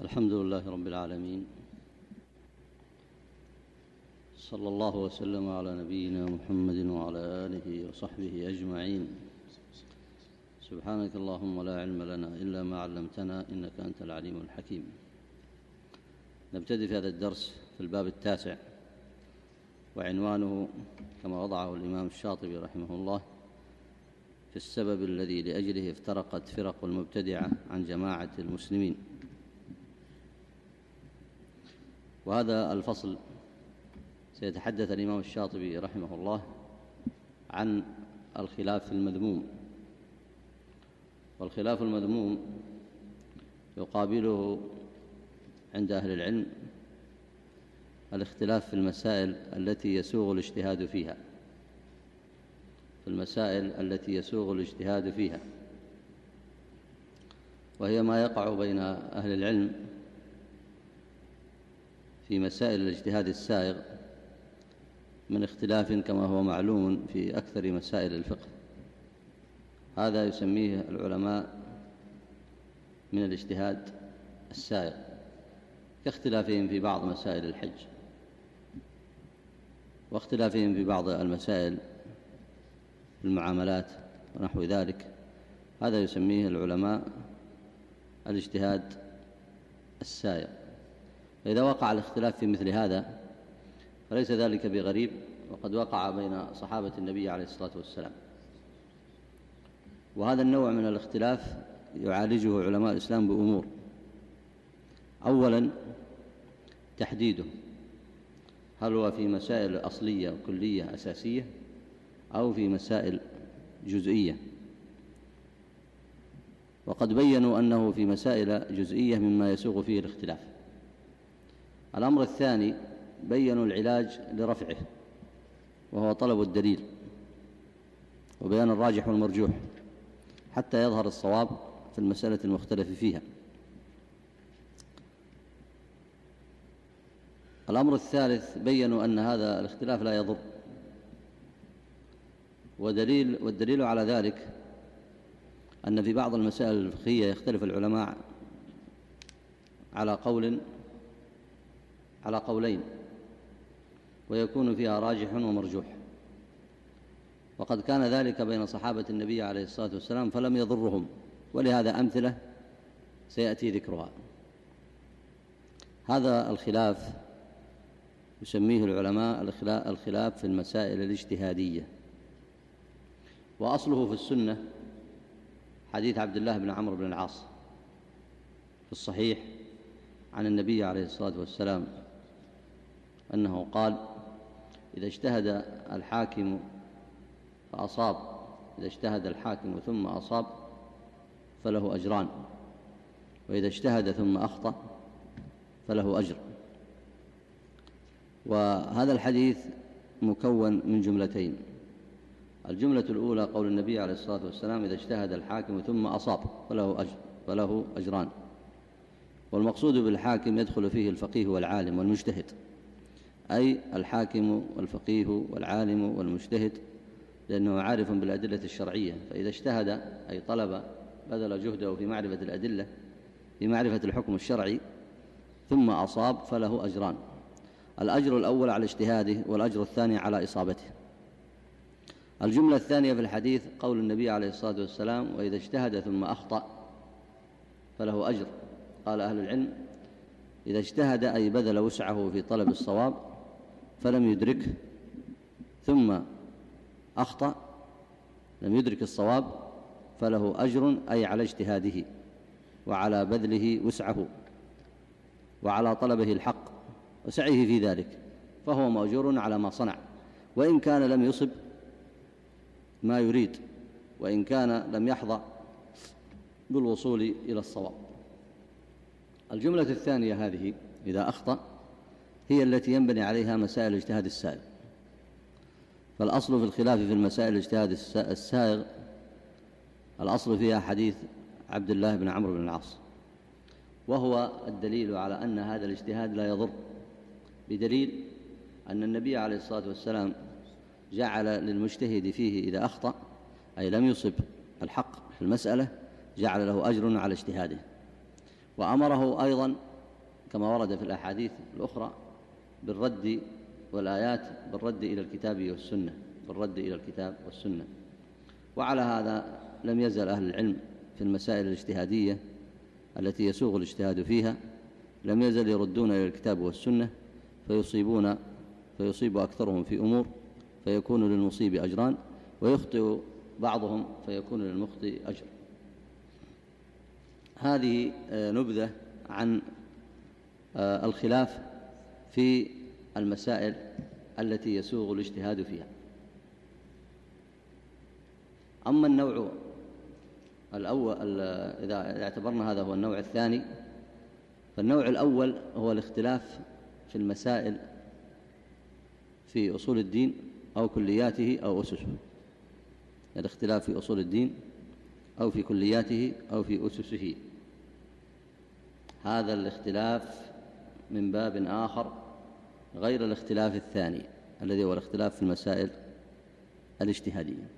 الحمد لله رب العالمين. صلى الله وسلم على نبينا محمد وعلى آله وصحبه أجمعين. سبحانك اللهم لا علم لنا إلا ما علمتنا إنك أنت العليم الحكيم. نبتدي في هذا الدرس في الباب التاسع وعنوانه كما وضعه الإمام الشاطبي رحمه الله في السبب الذي لأجله افترقت فرق المبتدعة عن جماعة المسلمين. وهذا الفصل سيتحدث الإمام الشاطبي رحمه الله عن الخلاف المذموم. والخلاف المذموم يقابله عند أهل العلم الاختلاف في المسائل التي يسوغ الاجتهاد فيها. في المسائل التي يسوغ الاجتهاد فيها. وهي ما يقع بين أهل العلم في مسائل الاجتهاد السائغ من اختلاف كما هو معلوم في أكثر مسائل الفقه. هذا يسميه العلماء من الاجتهاد السائغ كاختلافهم في بعض مسائل الحج واختلافهم في بعض المسائل المعاملات ونحو ذلك. هذا يسميه العلماء الاجتهاد السائغ. فإذا وقع الاختلاف في مثل هذا فليس ذلك بغريب وقد وقع بين صحابة النبي عليه الصلاة والسلام. وهذا النوع من الاختلاف يعالجه علماء الإسلام بأمور. أولا تحديده. هل هو في مسائل أصلية وكلية أساسية أو في مسائل جزئية؟ وقد بينوا أنه في مسائل جزئية مما يسوغ فيه الاختلاف. الأمر الثاني بينوا العلاج لرفعه وهو طلب الدليل وبيان الراجح والمرجوح حتى يظهر الصواب في المسألة المختلف فيها. الأمر الثالث بينوا أن هذا الاختلاف لا يضر ودليل والدليل على ذلك أن في بعض المسائل الفقهية يختلف العلماء على قول على قولين ويكون فيها راجح ومرجوح. وقد كان ذلك بين صحابة النبي عليه الصلاة والسلام فلم يضرهم ولهذا أمثلة سيأتي ذكرها. هذا الخلاف يسميه العلماء الخلاف في المسائل الاجتهادية. وأصله في السنة حديث عبد الله بن عمرو بن العاص في الصحيح عن النبي عليه الصلاة والسلام. أنه قال إذا اجتهد الحاكم فأصاب إذا اجتهد الحاكم ثم أصاب فله أجران وإذا اجتهد ثم أخطأ فله أجر. وهذا الحديث مكون من جملتين. الجملة الأولى قول النبي عليه الصلاة والسلام إذا اجتهد الحاكم ثم أصاب فله, أجر فله أجران. والمقصود بالحاكم يدخل فيه الفقيه والعالم والمجتهد. أي الحاكم والفقيه والعالم والمجتهد لأنه عارف بالأدلة الشرعية. فإذا اجتهد أي طلب بذل جهده في معرفة الأدلة في معرفة الحكم الشرعي ثم أصاب فله أجران. الأجر الأول على اجتهاده والأجر الثاني على إصابته. الجملة الثانية في الحديث قول النبي عليه الصلاة والسلام وإذا اجتهد ثم أخطأ فله أجر. قال أهل العلم إذا اجتهد أي بذل وسعه في طلب الصواب فلم يدركه ثم أخطأ لم يدرك الصواب فله أجر أي على اجتهاده وعلى بذله وسعه وعلى طلبه الحق وسعيه في ذلك فهو مأجور على ما صنع. وإن كان لم يصب ما يريد وإن كان لم يحظى بالوصول إلى الصواب. الجملة الثانية هذه إذا أخطأ هي التي ينبني عليها مسائل الاجتهاد السائغ فالأصل في الخلاف في المسائل الاجتهاد السائغ الأصل فيها حديث عبد الله بن عمرو بن العاص. وهو الدليل على أن هذا الاجتهاد لا يضر بدليل أن النبي عليه الصلاة والسلام جعل للمجتهد فيه إذا أخطأ أي لم يصب الحق في المسألة جعل له أجر على اجتهاده. وأمره أيضا كما ورد في الأحاديث الأخرى بالرد والآيات بالرد إلى الكتاب والسنة بالرد إلى الكتاب والسنة. وعلى هذا لم يزل أهل العلم في المسائل الاجتهادية التي يسوغ الاجتهاد فيها. لم يزل يردون إلى الكتاب والسنة فيصيبون فيصيب أكثرهم في أمور فيكون للمصيب أجران ويخطئ بعضهم فيكون للمخطئ أجر. هذه آه، نبذة عن آه، الخلاف في المسائل التي يسوغ الاجتهاد فيها. أما النوع الأول إذا اعتبرنا هذا هو النوع الثاني فالنوع الأول هو الاختلاف في المسائل في أصول الدين أو كلياته أو أسسه. الاختلاف في أصول الدين أو في كلياته أو في أسسه. هذا الاختلاف من باب آخر غير الاختلاف الثاني الذي هو الاختلاف في المسائل الاجتهادية.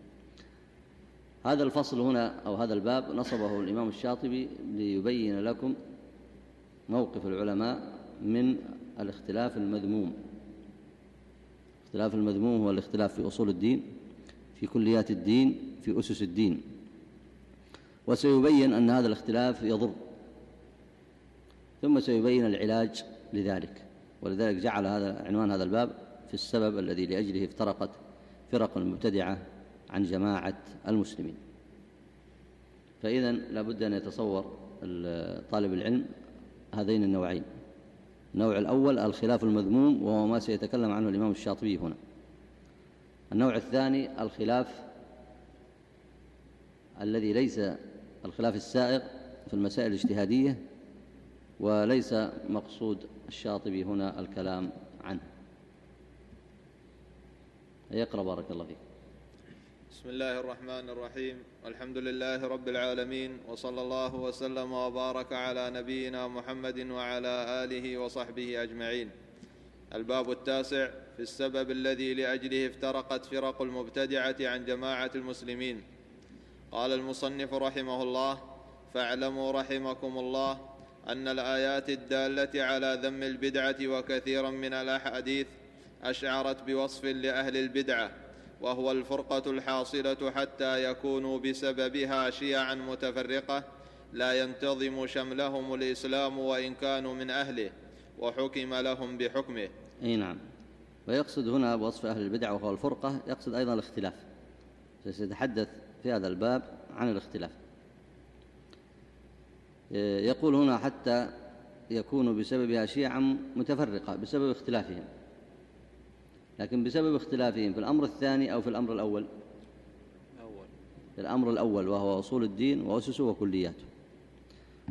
هذا الفصل هنا أو هذا الباب نصبه الإمام الشاطبي ليبين لكم موقف العلماء من الاختلاف المذموم. الاختلاف المذموم هو الاختلاف في أصول الدين في كليات الدين في أسس الدين. وسيبين أن هذا الاختلاف يضر ثم سيبين العلاج لذلك. ولذلك جعل هذا عنوان هذا الباب في السبب الذي لأجله افترقت فرق المبتدعة عن جماعة المسلمين. فإذا لابد أن يتصور طالب العلم هذين النوعين. النوع الأول الخلاف المذموم وهو ما سيتكلم عنه الإمام الشاطبي هنا. النوع الثاني الخلاف الذي ليس الخلاف السائغ في المسائل الاجتهادية وليس مقصود الشاطبي هنا الكلام عنه. يقرأ بارك الله فيك. بسم الله الرحمن الرحيم. الحمد لله رب العالمين وصلى الله وسلم وبارك على نبينا محمد وعلى آله وصحبه أجمعين. الباب التاسع في السبب الذي لأجله افترقت فرق المبتدعة عن جماعة المسلمين. قال المصنف رحمه الله فاعلموا رحمكم الله أن الآيات الدالة على ذم البدعة وكثيرا من الأحاديث أشعرت بوصف لأهل البدعة وهو الفرقة الحاصلة حتى يكونوا بسببها شيعا متفرقة لا ينتظم شملهم الإسلام وإن كانوا من أهله وحكم لهم بحكمه. إي نعم. ويقصد هنا بوصف أهل البدع وهو الفرقة يقصد أيضا الاختلاف. سيتحدث في هذا الباب عن الاختلاف. يقول هنا حتى يكون بسببها شيعا متفرقة بسبب اختلافهم. لكن بسبب اختلافهم في الأمر الثاني أو في الأمر الأول؟ أول. في الأمر الأول وهو أصول الدين وأسسه وكلياته.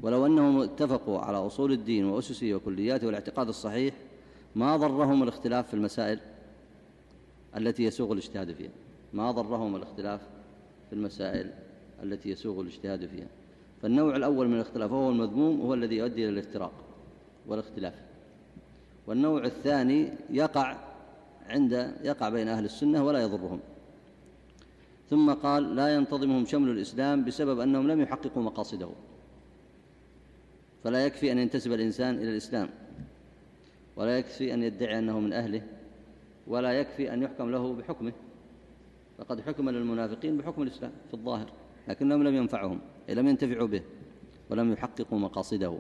ولو أنهم اتفقوا على أصول الدين وأسسه وكلياته والاعتقاد الصحيح ما ضرهم الاختلاف في المسائل التي يسوغ الاجتهاد فيها. ما ضرهم الاختلاف في المسائل التي يسوغ الاجتهاد فيها. فالنوع الأول من الاختلاف وهو المذموم هو الذي يؤدي إلى الافتراق والاختلاف. والنوع الثاني يقع عند يقع بين أهل السنة ولا يضرهم. ثم قال لا ينتظمهم شمل الإسلام بسبب أنهم لم يحققوا مقاصده. فلا يكفي أن ينتسب الإنسان إلى الإسلام. ولا يكفي أن يدعي أنه من أهله. ولا يكفي أن يحكم له بحكمه. فقد حكم للمنافقين بحكم الإسلام في الظاهر لكنهم لم ينفعهم. لم ينتفعوا به ولم يحققوا مقاصده.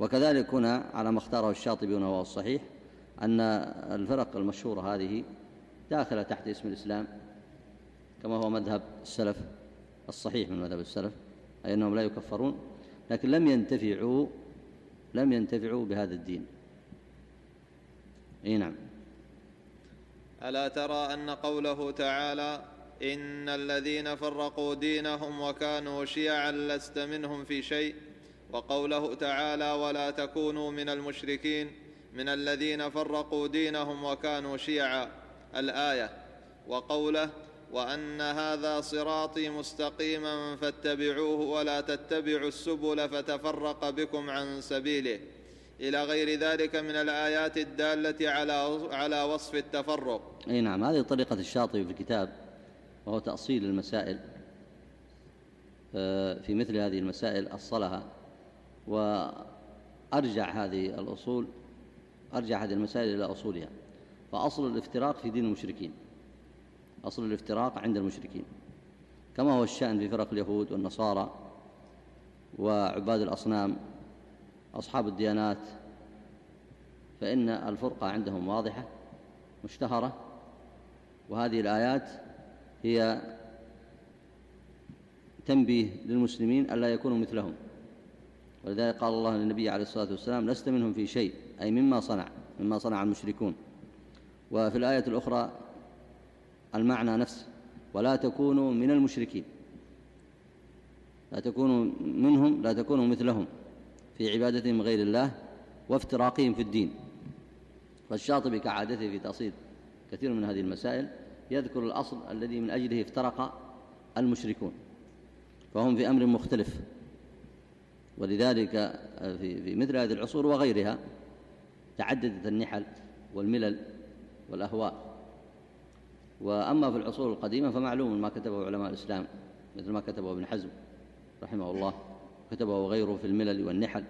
وكذلك هنا على ما اختاره الشاطبي وهو الصحيح أن الفرق المشهورة هذه داخلة تحت اسم الإسلام كما هو مذهب السلف الصحيح من مذهب السلف أي أنهم لا يكفرون لكن لم ينتفعوا لم ينتفعوا بهذا الدين. إي نعم. ألا ترى أن قوله تعالى إن الذين فرقوا دينهم وكانوا شيعا لست منهم في شيء. وقوله تعالى ولا تكونوا من المشركين من الذين فرقوا دينهم وكانوا شيعا. الآية وقوله وأن هذا صراطي مستقيما فاتبعوه ولا تتبعوا السبل فتفرق بكم عن سبيله. إلى غير ذلك من الآيات الدالة على على وصف التفرق. أي نعم هذه طريقة الشاطبي في الكتاب. وهو تأصيل المسائل في مثل هذه المسائل أصلها. وأرجع هذه الأصول أرجع هذه المسائل إلى أصولها. فأصل الافتراق في دين المشركين أصل الافتراق عند المشركين. كما هو الشأن في فرق اليهود والنصارى وعباد الأصنام أصحاب الديانات. فإن الفرقة عندهم واضحة مشتهرة. وهذه الآيات هي تنبيه للمسلمين ألا يكونوا مثلهم. ولذلك قال الله للنبي عليه الصلاة والسلام لست منهم في شيء أي مما صنع مما صنع المشركون. وفي الآية الأخرى المعنى نفسه ولا تكونوا من المشركين. لا تكونوا منهم لا تكونوا مثلهم في عبادتهم غير الله وافتراقهم في الدين. فالشاطبي كعادته في تأصيل كثير من هذه المسائل يذكر الأصل الذي من أجله افترق المشركون فهم في أمر مختلف. ولذلك في, مثل هذه العصور وغيرها تعددت النحل والملل والأهواء. وأما في العصور القديمة فمعلوم ما كتبه علماء الإسلام مثل ما كتبه ابن حزم رحمه الله كتبه غيره في الملل والنحل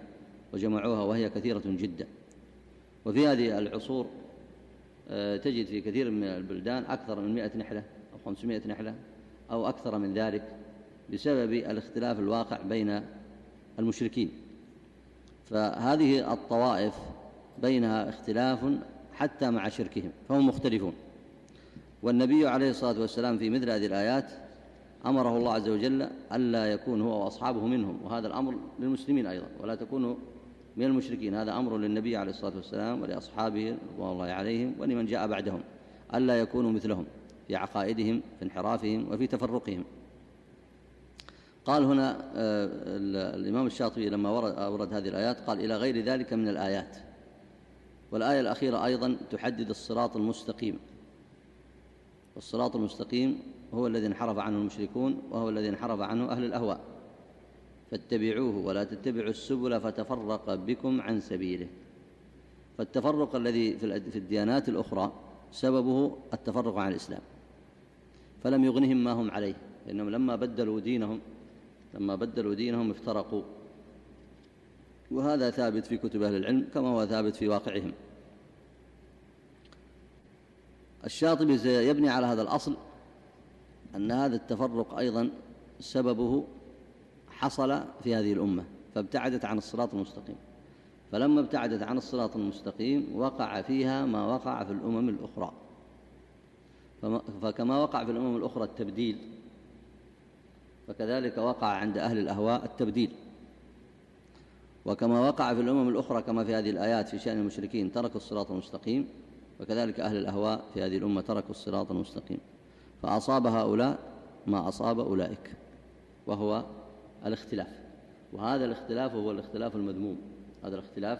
وجمعوها وهي كثيرة جدا. وفي هذه العصور تجد في كثير من البلدان أكثر من مئة نحلة أو خمسمائة نحلة أو أكثر من ذلك بسبب الاختلاف الواقع بين المشركين. فهذه الطوائف بينها اختلاف حتى مع شركهم فهم مختلفون. والنبي عليه الصلاة والسلام في مثل هذه الآيات أمره الله عز وجل ألا يكون هو وأصحابه منهم وهذا الأمر للمسلمين أيضا ولا تكونوا من المشركين. هذا أمر للنبي عليه الصلاة والسلام ولأصحابه رضوان الله عليهم ولمن جاء بعدهم. ألا يكونوا مثلهم في عقائدهم في انحرافهم وفي تفرقهم. قال هنا آه، الإمام الشاطبي لما ورد هذه الآيات قال إلى غير ذلك من الآيات. والآية الأخيرة أيضا تحدد الصراط المستقيم. والصراط المستقيم هو الذي انحرف عنه المشركون وهو الذي انحرف عنه أهل الأهواء. فاتبعوه ولا تتبعوا السبل فتفرق بكم عن سبيله. فالتفرق الذي في الديانات الأخرى سببه التفرق عن الإسلام. فلم يغنهم ما هم عليه لأنهم لما بدلوا دينهم لما بدلوا دينهم افترقوا. وهذا ثابت في كتب أهل العلم كما هو ثابت في واقعهم. الشاطبي يبني على هذا الأصل أن هذا التفرق أيضا سببه حصل في هذه الأمة فابتعدت عن الصراط المستقيم. فلما ابتعدت عن الصراط المستقيم وقع فيها ما وقع في الأمم الأخرى. فكما وقع في الأمم الأخرى التبديل فكذلك وقع عند أهل الأهواء التبديل. وكما وقع في الأمم الأخرى كما في هذه الآيات في شأن المشركين تركوا الصراط المستقيم. وكذلك أهل الأهواء في هذه الأمة تركوا الصراط المستقيم. فأصاب هؤلاء ما أصاب أولئك وهو الاختلاف. وهذا الاختلاف هو الاختلاف المذموم. هذا الاختلاف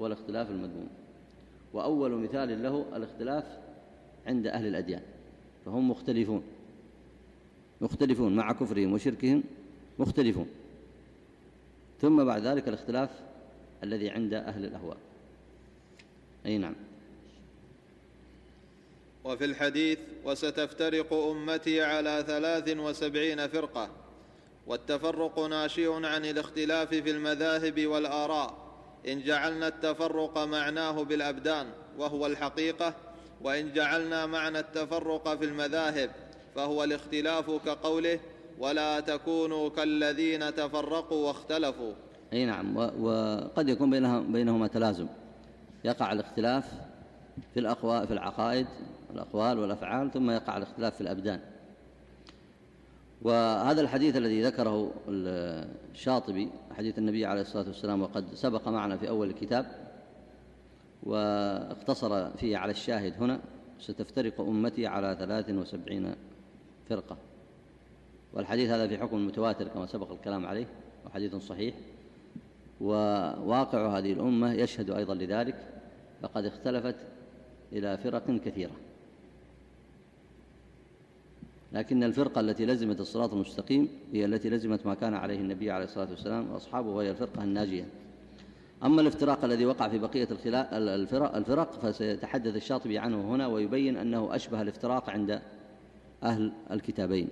هو الاختلاف المذموم. وأول مثال له الاختلاف عند أهل الأديان. فهم مختلفون. مختلفون مع كفرهم وشركهم مختلفون. ثم بعد ذلك الاختلاف الذي عند أهل الأهواء. أي نعم. وفي الحديث وستفترق أمتي على ثلاث وسبعين فرقة والتفرق ناشئ عن الاختلاف في المذاهب والآراء. إن جعلنا التفرق معناه بالأبدان وهو الحقيقة وإن جعلنا معنى التفرق في المذاهب فهو الاختلاف كقوله ولا تكونوا كالذين تفرقوا واختلفوا. أي نعم وقد يكون بينها بينهما تلازم. يقع الاختلاف في الأقوال في العقائد الأقوال والأفعال ثم يقع الاختلاف في الأبدان. وهذا الحديث الذي ذكره الشاطبي حديث النبي عليه الصلاة والسلام وقد سبق معنا في أول الكتاب واقتصر فيه على الشاهد هنا ستفترق أمتي على ثلاث وسبعين فرقة. والحديث هذا في حكم المتواتر كما سبق الكلام عليه وحديث صحيح. وواقع هذه الأمة يشهد أيضا لذلك فقد اختلفت إلى فرق كثيرة. لكن الفرقة التي لزمت الصراط المستقيم هي التي لزمت ما كان عليه النبي عليه الصلاة والسلام وأصحابه وهي الفرقة الناجية. أما الافتراق الذي وقع في بقية الفرق, الفرق فسيتحدث الشاطبي عنه هنا ويبين أنه أشبه الافتراق عند أهل الكتابين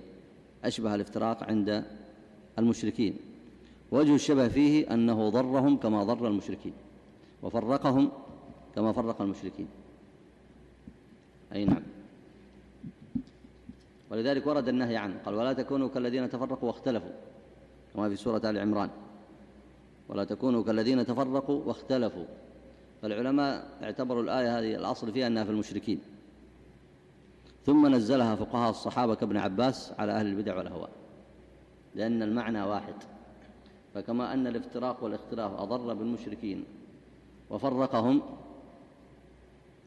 أشبه الافتراق عند المشركين. وجه الشبه فيه أنه ضرهم كما ضر المشركين وفرقهم كما فرق المشركين. أي نعم. ولذلك ورد النهي عنه قال ولا تكونوا كالذين تفرقوا واختلفوا. كما في سورة آل عمران. ولا تكونوا كالذين تفرقوا واختلفوا. فالعلماء اعتبروا الآية هذه الأصل فيها أنها في المشركين. ثم نزلها فقهاء الصحابة كابن عباس على أهل البدع والأهواء لأن المعنى واحد. فكما أن الافتراق والاختلاف أضر بالمشركين وفرقهم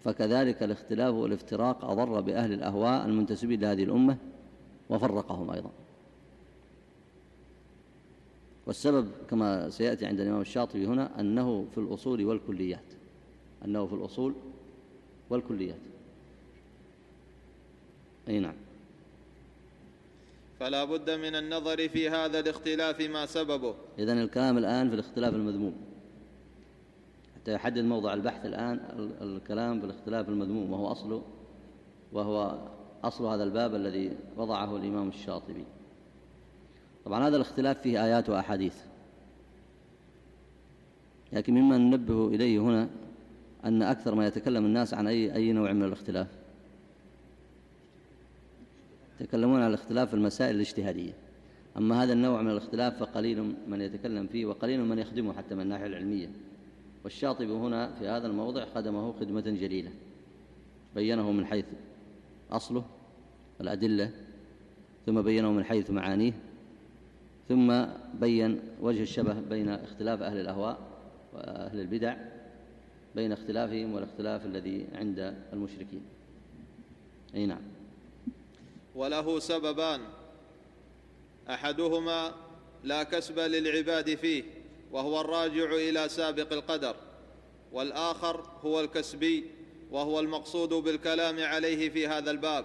فكذلك الاختلاف والافتراق أضر بأهل الأهواء المنتسبين لهذه الأمة وفرقهم أيضا. والسبب كما سيأتي عند الإمام الشاطبي هنا أنه في الأصول والكليات أنه في الأصول والكليات. أي نعم. فلا بد من النظر في هذا الاختلاف ما سببه. إذن الكلام الآن في الاختلاف المذموم. حتى يحدد موضع البحث الآن الكلام في الاختلاف المذموم وهو أصله وهو أصل هذا الباب الذي وضعه الإمام الشاطبي. طبعا هذا الاختلاف فيه آيات وأحاديث. لكن مما ننبه إليه هنا أن أكثر ما يتكلم الناس عن أي, أي نوع من الاختلاف. يتكلمون عن الاختلاف في المسائل الاجتهادية. أما هذا النوع من الاختلاف فقليل من يتكلم فيه وقليل من يخدمه حتى من الناحية العلمية. والشاطبي هنا في هذا الموضع خدمه خدمة جليلة بينه من حيث أصله الأدلة ثم بينه من حيث معانيه ثم بين وجه الشبه بين اختلاف أهل الأهواء وأهل البدع بين اختلافهم والاختلاف الذي عند المشركين. أي نعم. وله سببان أحدهما لا كسب للعباد فيه وهو الراجع إلى سابق القدر والآخر هو الكسبي وهو المقصود بالكلام عليه في هذا الباب.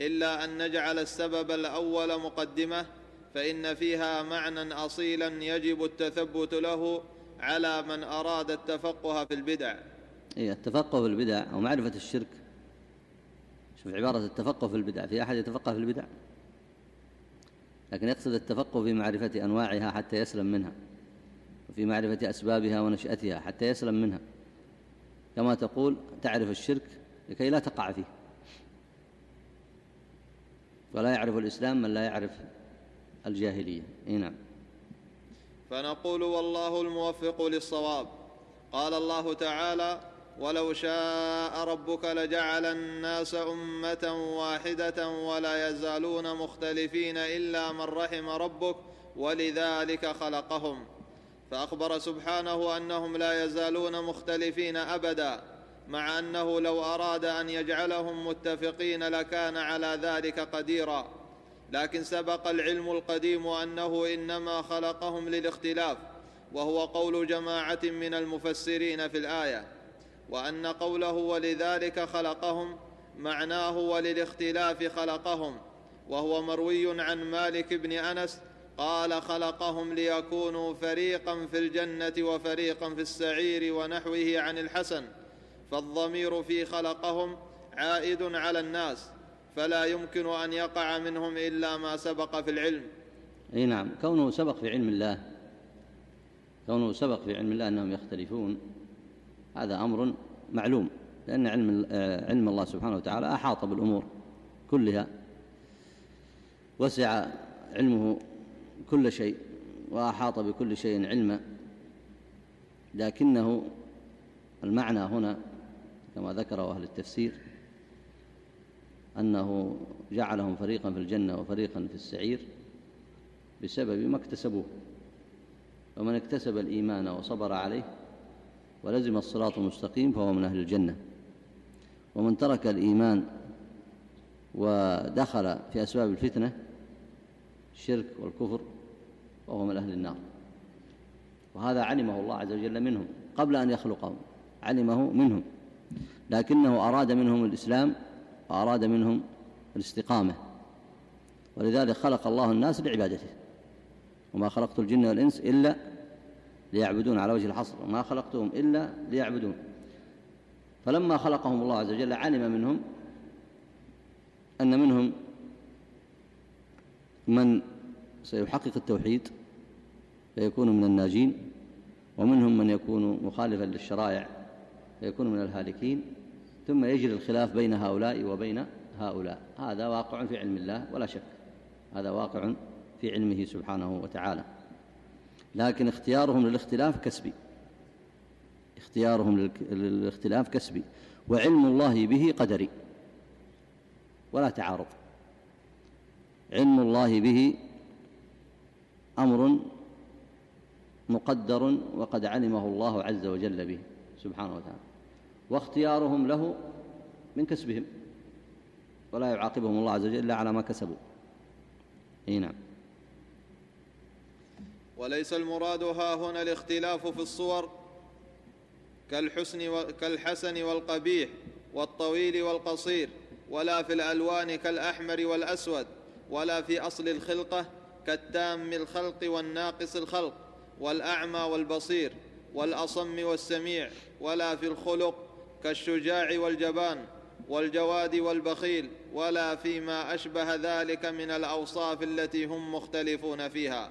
إلا أن نجعل السبب الأول مقدمة فإن فيها معنى أصيلا يجب التثبت له على من أراد التفقه في البدع. إيه التفقه في البدع ومعرفه الشرك. شوف عبارة التفقه في البدع في أحد يتفقه في البدع؟ لكن يقصد التفقه في معرفة أنواعها حتى يسلم منها. وفي معرفة أسبابها ونشأتها حتى يسلم منها. كما تقول تعرف الشرك لكي لا تقع فيه. ولا يعرف الإسلام من لا يعرف الجاهلية. نعم. فنقول والله الموفق للصواب. قال الله تعالى ولو شاء ربك لجعل الناس أمة واحدة ولا يزالون مختلفين إلا من رحم ربك ولذلك خلقهم. فأخبر سبحانه أنهم لا يزالون مختلفين أبدا مع أنه لو أراد أن يجعلهم متفقين لكان على ذلك قديرا. لكن سبق العلم القديم أنه إنما خلقهم للاختلاف وهو قول جماعة من المفسرين في الآية وأن قوله ولذلك خلقهم معناه وللاختلاف خلقهم وهو مروي عن مالك بن أنس قال خلقهم ليكونوا فريقا في الجنة وفريقا في السعير ونحوه عن الحسن فالضمير في خلقهم عائد على الناس فلا يمكن أن يقع منهم إلا ما سبق في العلم. أي نعم كونه سبق في علم الله كونه سبق في علم الله أنهم يختلفون هذا أمر معلوم لأن علم, علم الله سبحانه وتعالى أحاط بالأمور كلها وسع علمه كل شيء وأحاط بكل شيء علما لكنه المعنى هنا كما ذكره أهل التفسير أنه جعلهم فريقا في الجنة وفريقا في السعير بسبب ما اكتسبوه. ومن اكتسب الإيمان وصبر عليه ولزم الصراط المستقيم فهو من أهل الجنة. ومن ترك الإيمان ودخل في أسباب الفتنة الشرك والكفر فهو من أهل النار. وهذا علمه الله عز وجل منهم قبل أن يخلقهم علمه منهم. لكنه أراد منهم الإسلام وأراد منهم الاستقامة. ولذلك خلق الله الناس لعبادته. وما خلقت الجن والإنس إلا ليعبدون على وجه الحصر. وما خلقتهم إلا ليعبدون. فلما خلقهم الله عز وجل علم منهم أن منهم من سيحقق التوحيد فيكون من الناجين ومنهم من يكون مخالفا للشرائع فيكون من الهالكين ثم يجري الخلاف بين هؤلاء وبين هؤلاء. هذا واقع في علم الله ولا شك هذا واقع في علمه سبحانه وتعالى. لكن اختيارهم للاختلاف كسبي. اختيارهم للاختلاف كسبي. وعلم الله به قدري. ولا تعارض. علم الله به أمر مقدر وقد علمه الله عز وجل به سبحانه وتعالى. واختيارهم له من كسبهم. ولا يعاقبهم الله عز وجل إلا على ما كسبوا. إي نعم. وليس المراد ها هنا الاختلاف في الصور كالحسن, و... كالحسن والقبيح والطويل والقصير ولا في الألوان كالأحمر والأسود ولا في أصل الخلقة كالتام الخلق والناقص الخلق. والأعمى والبصير والأصم والسميع ولا في الخلق كالشجاع والجبان والجواد والبخيل ولا فيما أشبه ذلك من الأوصاف التي هم مختلفون فيها.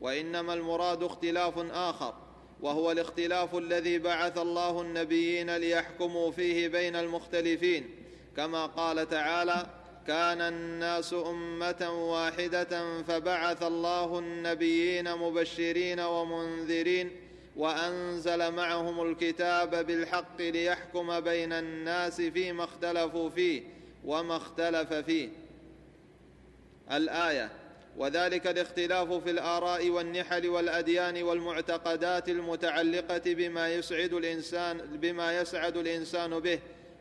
وإنما المراد اختلاف آخر وهو الاختلاف الذي بعث الله النبيين ليحكموا فيه بين المختلفين كما قال تعالى كان الناس أمة واحدة فبعث الله النبيين مبشرين ومنذرين وأنزل معهم الكتاب بالحق ليحكم بين الناس فيما اختلفوا فيه وما اختلف فيه. الآية وذلك الاختلاف في الآراء والنحل والأديان والمعتقدات المتعلقة بما يسعد الإنسان بما يسعد الإنسان به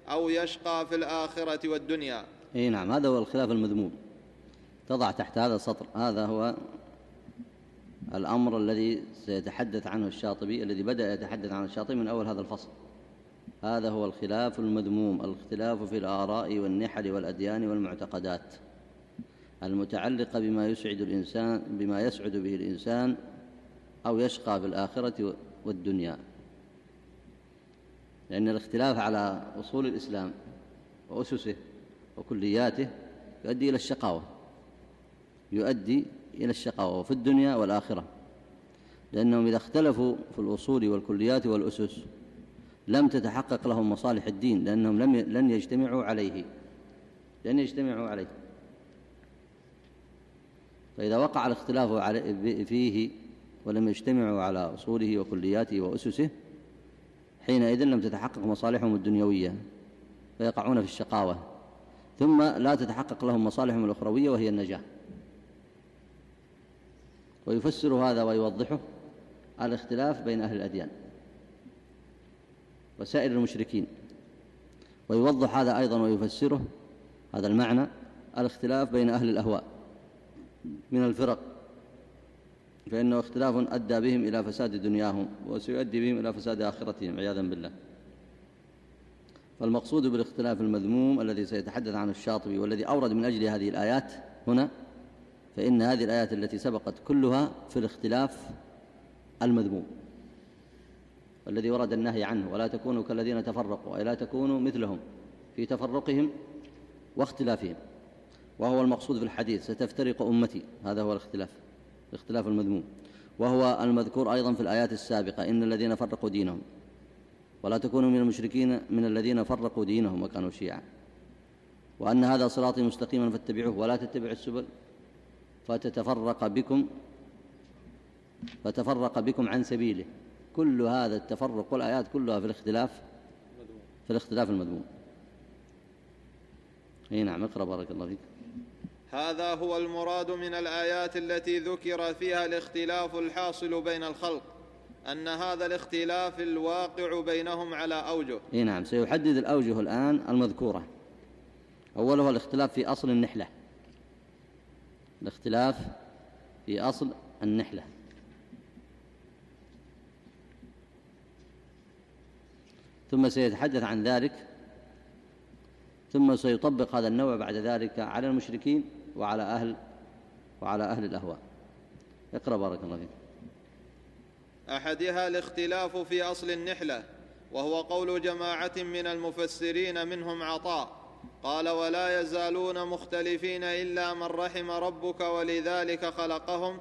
أو يشقى في الآخرة والدنيا. إي نعم هذا هو الخلاف المذموم. تضع تحت هذا السطر هذا هو الأمر الذي سيتحدث عنه الشاطبي الذي بدأ يتحدث عنه الشاطبي من أول هذا الفصل. هذا هو الخلاف المذموم الاختلاف في الآراء والنحل والأديان والمعتقدات المتعلقة بما يسعد الإنسان بما يسعد به الإنسان أو يشقى في الآخرة والدنيا. لأن الاختلاف على أصول الإسلام وأسسه وكلياته يؤدي إلى الشقاوة. يؤدي إلى الشقاوة في الدنيا والآخرة. لأنهم إذا اختلفوا في الأصول والكليات والأسس لم تتحقق لهم مصالح الدين لأنهم لم لن يجتمعوا عليه. لن يجتمعوا عليه. فإذا وقع الاختلاف فيه ولم يجتمعوا على أصوله وكلياته وأسسه حينئذ لم تتحقق مصالحهم الدنيوية فيقعون في الشقاوة. ثم لا تتحقق لهم مصالحهم الأخروية وهي النجاة. ويفسر هذا ويوضحه الاختلاف بين أهل الأديان وسائر المشركين. ويوضح هذا أيضا ويفسره هذا المعنى الاختلاف بين أهل الأهواء من الفرق. فإنه اختلاف أدى بهم إلى فساد دنياهم وسيؤدي بهم إلى فساد آخرتهم عياذا بالله. فالمقصود بالاختلاف المذموم الذي سيتحدث عنه الشاطبي والذي أورد من أجل هذه الآيات هنا فإن هذه الآيات التي سبقت كلها في الاختلاف المذموم. الذي ورد النهي عنه ولا تكونوا كالذين تفرقوا أي لا تكونوا مثلهم في تفرقهم واختلافهم. وهو المقصود في الحديث ستفترق أمتي. هذا هو الاختلاف الاختلاف المذموم. وهو المذكور أيضا في الآيات السابقة إن الذين فرقوا دينهم. ولا تكونوا من المشركين من الذين فرقوا دينهم وكانوا شيعا. وأن هذا صراطي مستقيما فاتبعوه ولا تتبعوا السبل فتتفرق بكم فتفرق بكم عن سبيله. كل هذا التفرق والآيات كلها في الاختلاف في الاختلاف المذموم. إي نعم اقرأ بارك الله فيك. هذا هو المراد من الآيات التي ذكر فيها الاختلاف الحاصل بين الخلق. أن هذا الاختلاف الواقع بينهم على أوجه. إي نعم سيحدد الأوجه الآن المذكورة. أولها الاختلاف في أصل النحلة. الاختلاف في أصل النحلة. ثم سيتحدث عن ذلك ثم سيطبق هذا النوع بعد ذلك على المشركين وعلى أهل وعلى أهل الأهواء. اقرأ بارك الله فيك. أحدها الاختلاف في أصل النحلة وهو قول جماعة من المفسرين منهم عطاء قال ولا يزالون مختلفين إلا من رحم ربك ولذلك خلقهم.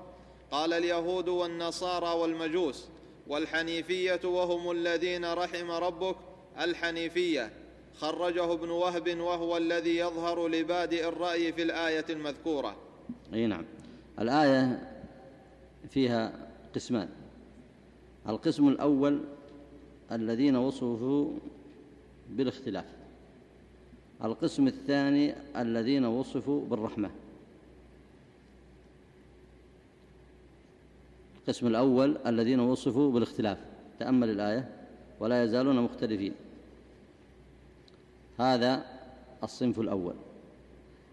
قال اليهود والنصارى والمجوس والحنيفية وهم الذين رحم ربك الحنيفية. خرجه ابن وهب وهو الذي يظهر لبادئ الرأي في الآية المذكورة. أي نعم. الآية فيها قسمان. القسم الأول الذين وصفوا بالاختلاف. القسم الثاني الذين وصفوا بالرحمة. القسم الأول الذين وصفوا بالاختلاف. تأمل الآية. ولا يزالون مختلفين. هذا الصنف الأول.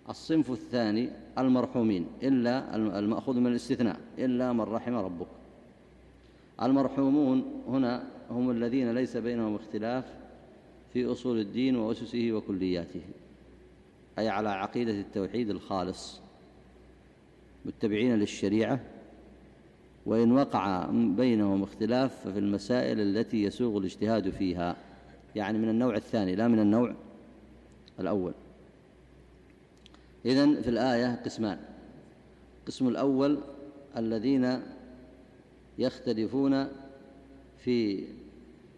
الصنف الثاني المرحومين. إلا المأخوذ من الاستثناء. إلا من رحم ربك. المرحومون هنا هم الذين ليس بينهم اختلاف في أصول الدين وأسسه وكلياته أي على عقيدة التوحيد الخالص متبعين للشريعة وإن وقع بينهم اختلاف في المسائل التي يسوغ الاجتهاد فيها يعني من النوع الثاني لا من النوع الأول. إذن في الآية قسمان. القسم الأول الذين يختلفون في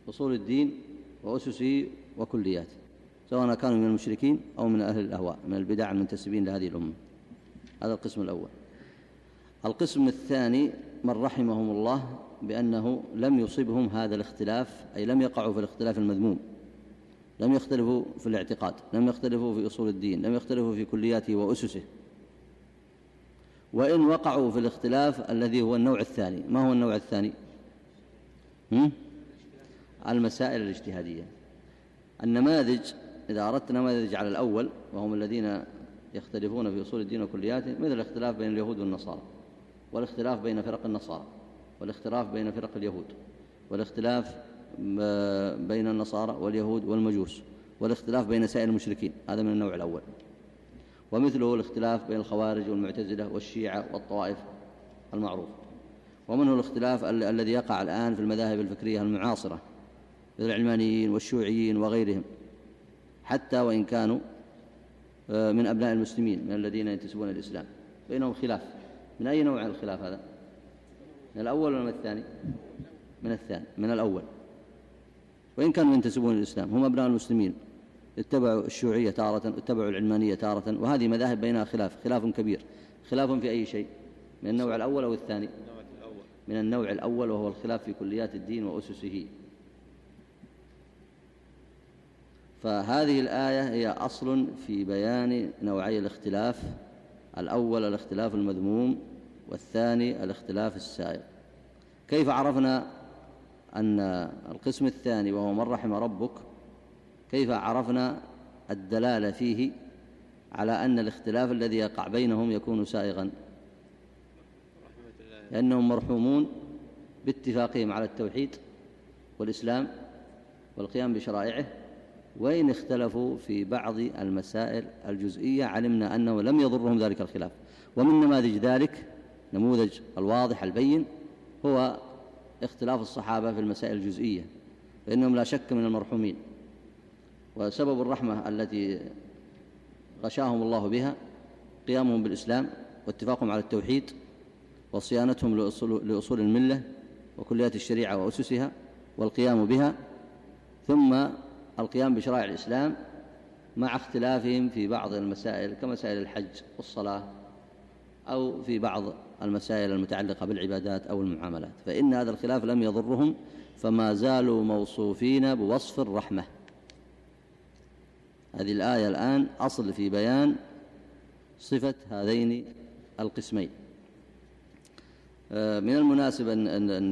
أصول الدين وأسسه وكلياته سواء كانوا من المشركين أو من أهل الأهواء من البدع المنتسبين لهذه الأمة. هذا القسم الأول. القسم الثاني من رحمهم الله بأنه لم يصبهم هذا الاختلاف أي لم يقعوا في الاختلاف المذموم. لم يختلفوا في الاعتقاد لم يختلفوا في أصول الدين لم يختلفوا في كلياته وأسسه. وإن وقعوا في الاختلاف الذي هو النوع الثاني. ما هو النوع الثاني؟ المسائل الاجتهادية. النماذج إذا أردت نماذج على الأول وهم الذين يختلفون في أصول الدين وكلياته مثل الاختلاف بين اليهود والنصارى والاختلاف بين فرق النصارى والاختلاف بين فرق اليهود والاختلاف بين النصارى واليهود والمجوس والاختلاف بين سائر المشركين. هذا من النوع الأول. ومثله الاختلاف بين الخوارج والمعتزلة والشيعة والطوائف المعروف. ومنه الاختلاف الذي يقع الآن في المذاهب الفكرية المعاصرة مثل العلمانيين والشيوعيين وغيرهم. حتى وإن كانوا آه، من أبناء المسلمين من الذين ينتسبون الإسلام. بينهم خلاف. من أي نوع الخلاف هذا؟ من الأول ولا من الثاني؟ من الثاني من الأول. وإن كانوا ينتسبون للإسلام هم أبناء المسلمين. اتبعوا الشيوعية تارة اتبعوا العلمانية تارة وهذه مذاهب بينها خلاف خلاف كبير خلاف في أي شيء؟ من النوع الأول أو الثاني؟ من النوع الأول وهو الخلاف في كليات الدين وأسسه. فهذه الآية هي أصل في بيان نوعي الاختلاف الأول الاختلاف المذموم والثاني الاختلاف السائر كيف عرفنا أن القسم الثاني وهو من رحم ربك كيف عرفنا الدلالة فيه على أن الاختلاف الذي يقع بينهم يكون سائغا؟ لأنهم مرحومون باتفاقهم على التوحيد والإسلام والقيام بشرائعه وإن اختلفوا في بعض المسائل الجزئية علمنا أنه لم يضرهم ذلك الخلاف. ومن نماذج ذلك نموذج الواضح البين هو اختلاف الصحابة في المسائل الجزئية فإنهم لا شك من المرحومين. وسبب الرحمة التي غشاهم الله بها قيامهم بالإسلام واتفاقهم على التوحيد وصيانتهم لأصول الملة وكليات الشريعة وأسسها والقيام بها ثم القيام بشرائع الإسلام مع اختلافهم في بعض المسائل كمسائل الحج والصلاة أو في بعض المسائل المتعلقة بالعبادات أو المعاملات. فإن هذا الخلاف لم يضرهم فما زالوا موصوفين بوصف الرحمة. هذه الآية الآن أصل في بيان صفة هذين القسمين. آه، من المناسب أن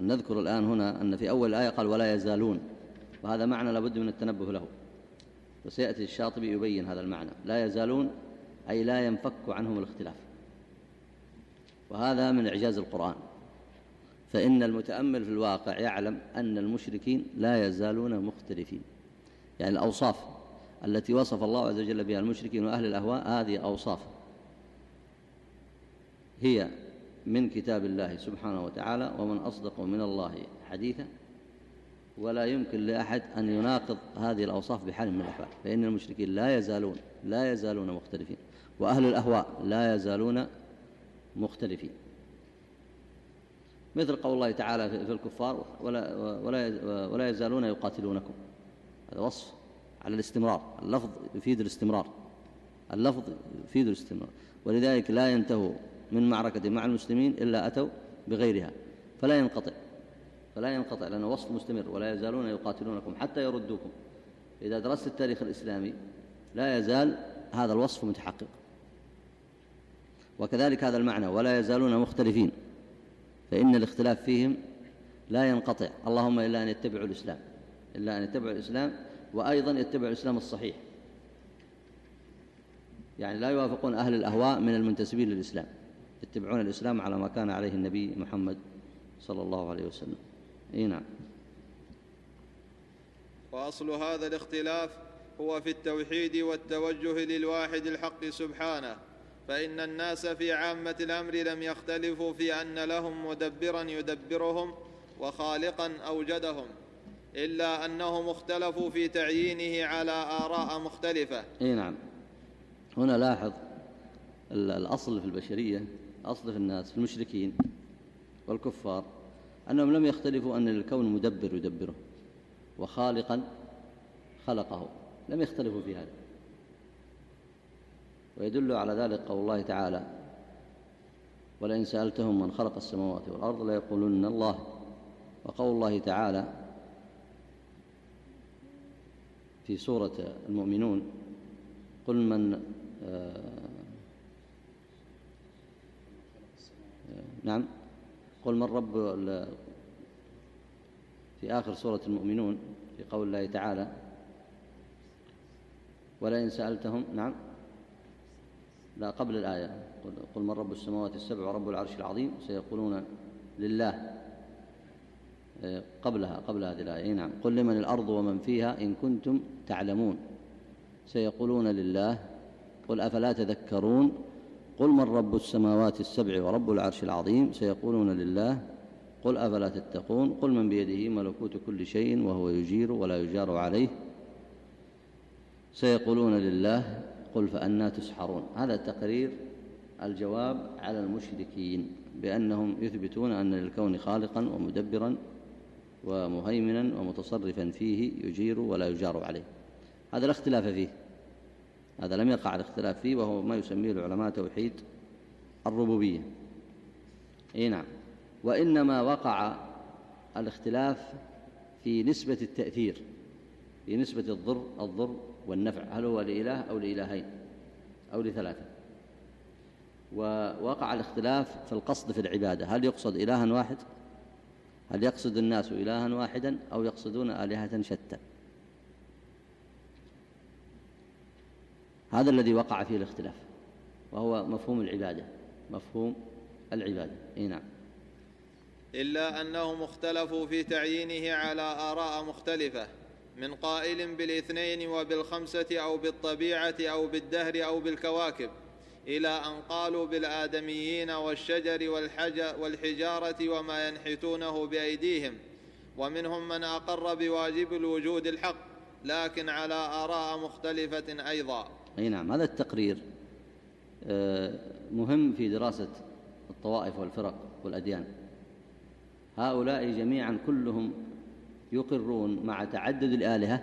نذكر الآن هنا أن في أول الآية قال ولا يزالون وهذا معنى لابد من التنبه له. وسيأتي الشاطبي يبين هذا المعنى. لا يزالون أي لا ينفك عنهم الاختلاف. وهذا من إعجاز القرآن. فإن المتأمل في الواقع يعلم أن المشركين لا يزالون مختلفين. يعني الأوصاف التي وصف الله عز وجل بها المشركين وأهل الأهواء هذه أوصاف. هي من كتاب الله سبحانه وتعالى ومن أصدق من الله حديثا. ولا يمكن لأحد أن يناقض هذه الأوصاف بحال من الأحوال فإن المشركين لا يزالون لا يزالون مختلفين. وأهل الأهواء لا يزالون مختلفين. مثل قول الله تعالى في الكفار ولا, ولا, ولا يزالون يقاتلونكم. هذا وصف. على الاستمرار اللفظ يفيد الاستمرار اللفظ يفيد الاستمرار ولذلك لا ينتهوا من معركة مع المسلمين إلا أتوا بغيرها فلا ينقطع فلا ينقطع لأنه وصف مستمر ولا يزالون يقاتلونكم حتى يردوكم. إذا درست التاريخ الإسلامي لا يزال هذا الوصف متحقق. وكذلك هذا المعنى ولا يزالون مختلفين فإن الاختلاف فيهم لا ينقطع. اللهم إلا أن يتبعوا الإسلام إلا أن يتبعوا الإسلام وأيضا يتبعوا الإسلام الصحيح. يعني لا يوافقون أهل الأهواء من المنتسبين للإسلام يتبعون الإسلام على ما كان عليه النبي محمد صلى الله عليه وسلم. إي نعم. وأصل هذا الاختلاف هو في التوحيد والتوجه للواحد الحق سبحانه فإن الناس في عامة الأمر لم يختلفوا في أن لهم مدبرا يدبرهم وخالقا أوجدهم. إلا أنهم اختلفوا في تعيينه على آراء مختلفة. إي نعم. هنا لاحظ الأصل في البشرية اصل في الناس في المشركين والكفار أنهم لم يختلفوا أن الكون مدبر يدبره وخالقا خلقه. لم يختلفوا في هذا. ويدل على ذلك قول الله تعالى ولئن سألتهم من خلق السماوات والأرض ليقولن الله وقول الله تعالى في سورة المؤمنون قل من آه نعم قل من رب في آخر سورة المؤمنون في قول الله تعالى ولئن سألتهم نعم لا قبل الآية قل من رب السماوات السبع ورب العرش العظيم سيقولون لله. قبلها قبل هذه الآية. نعم. قل لمن الأرض ومن فيها إن كنتم تعلمون. سيقولون لله قل أفلا تذكرون؟ قل من رب السماوات السبع ورب العرش العظيم؟ سيقولون لله قل أفلا تتقون؟ قل من بيده ملكوت كل شيء وهو يجير ولا يجار عليه. سيقولون لله قل فأنا تسحرون. هذا تقرير الجواب على المشركين بأنهم يثبتون أن للكون خالقا ومدبرا ومهيمنا ومتصرفا فيه يجير ولا يجار عليه. هذا لا اختلاف فيه. هذا لم يقع الاختلاف فيه وهو ما يسميه العلماء توحيد الربوبية. أي نعم. وإنما وقع الاختلاف في نسبة التأثير في نسبة الضر الضر والنفع. هل هو لإله أو لإلهين؟ أو لثلاثة. ووقع الاختلاف في القصد في العبادة. هل يقصد إلها واحد؟ هل يقصد الناس إلها واحدا أو يقصدون آلهة شتى؟ هذا الذي وقع فيه الاختلاف وهو مفهوم العبادة مفهوم العبادة. إي نعم. إلا أنهم اختلفوا في تعيينه على آراء مختلفة من قائل بالإثنين وبالخمسة أو بالطبيعة أو بالدهر أو بالكواكب. إلى أن قالوا بالآدميين والشجر والحجارة وما ينحتونه بأيديهم ومنهم من أقر بواجب الوجود الحق لكن على آراء مختلفة أيضا. أي نعم هذا التقرير آه، مهم في دراسة الطوائف والفرق والأديان. هؤلاء جميعا كلهم يقرون مع تعدد الآلهة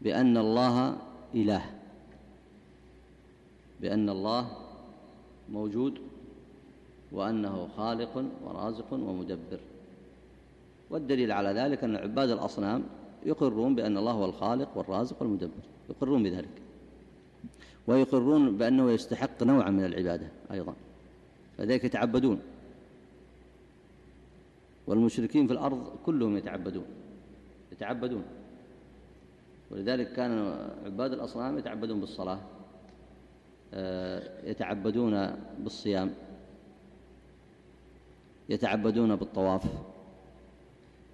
بأن الله إله. بأن الله موجود وأنه خالق ورازق ومدبر. والدليل على ذلك أن عباد الأصنام يقرون بأن الله هو الخالق والرازق والمدبر. يقرون بذلك. ويقرون بأنه يستحق نوعا من العبادة أيضا. فذلك يتعبدون. والمشركين في الأرض كلهم يتعبدون. يتعبدون. ولذلك كان عباد الأصنام يتعبدون بالصلاة. يتعبدون بالصيام يتعبدون بالطواف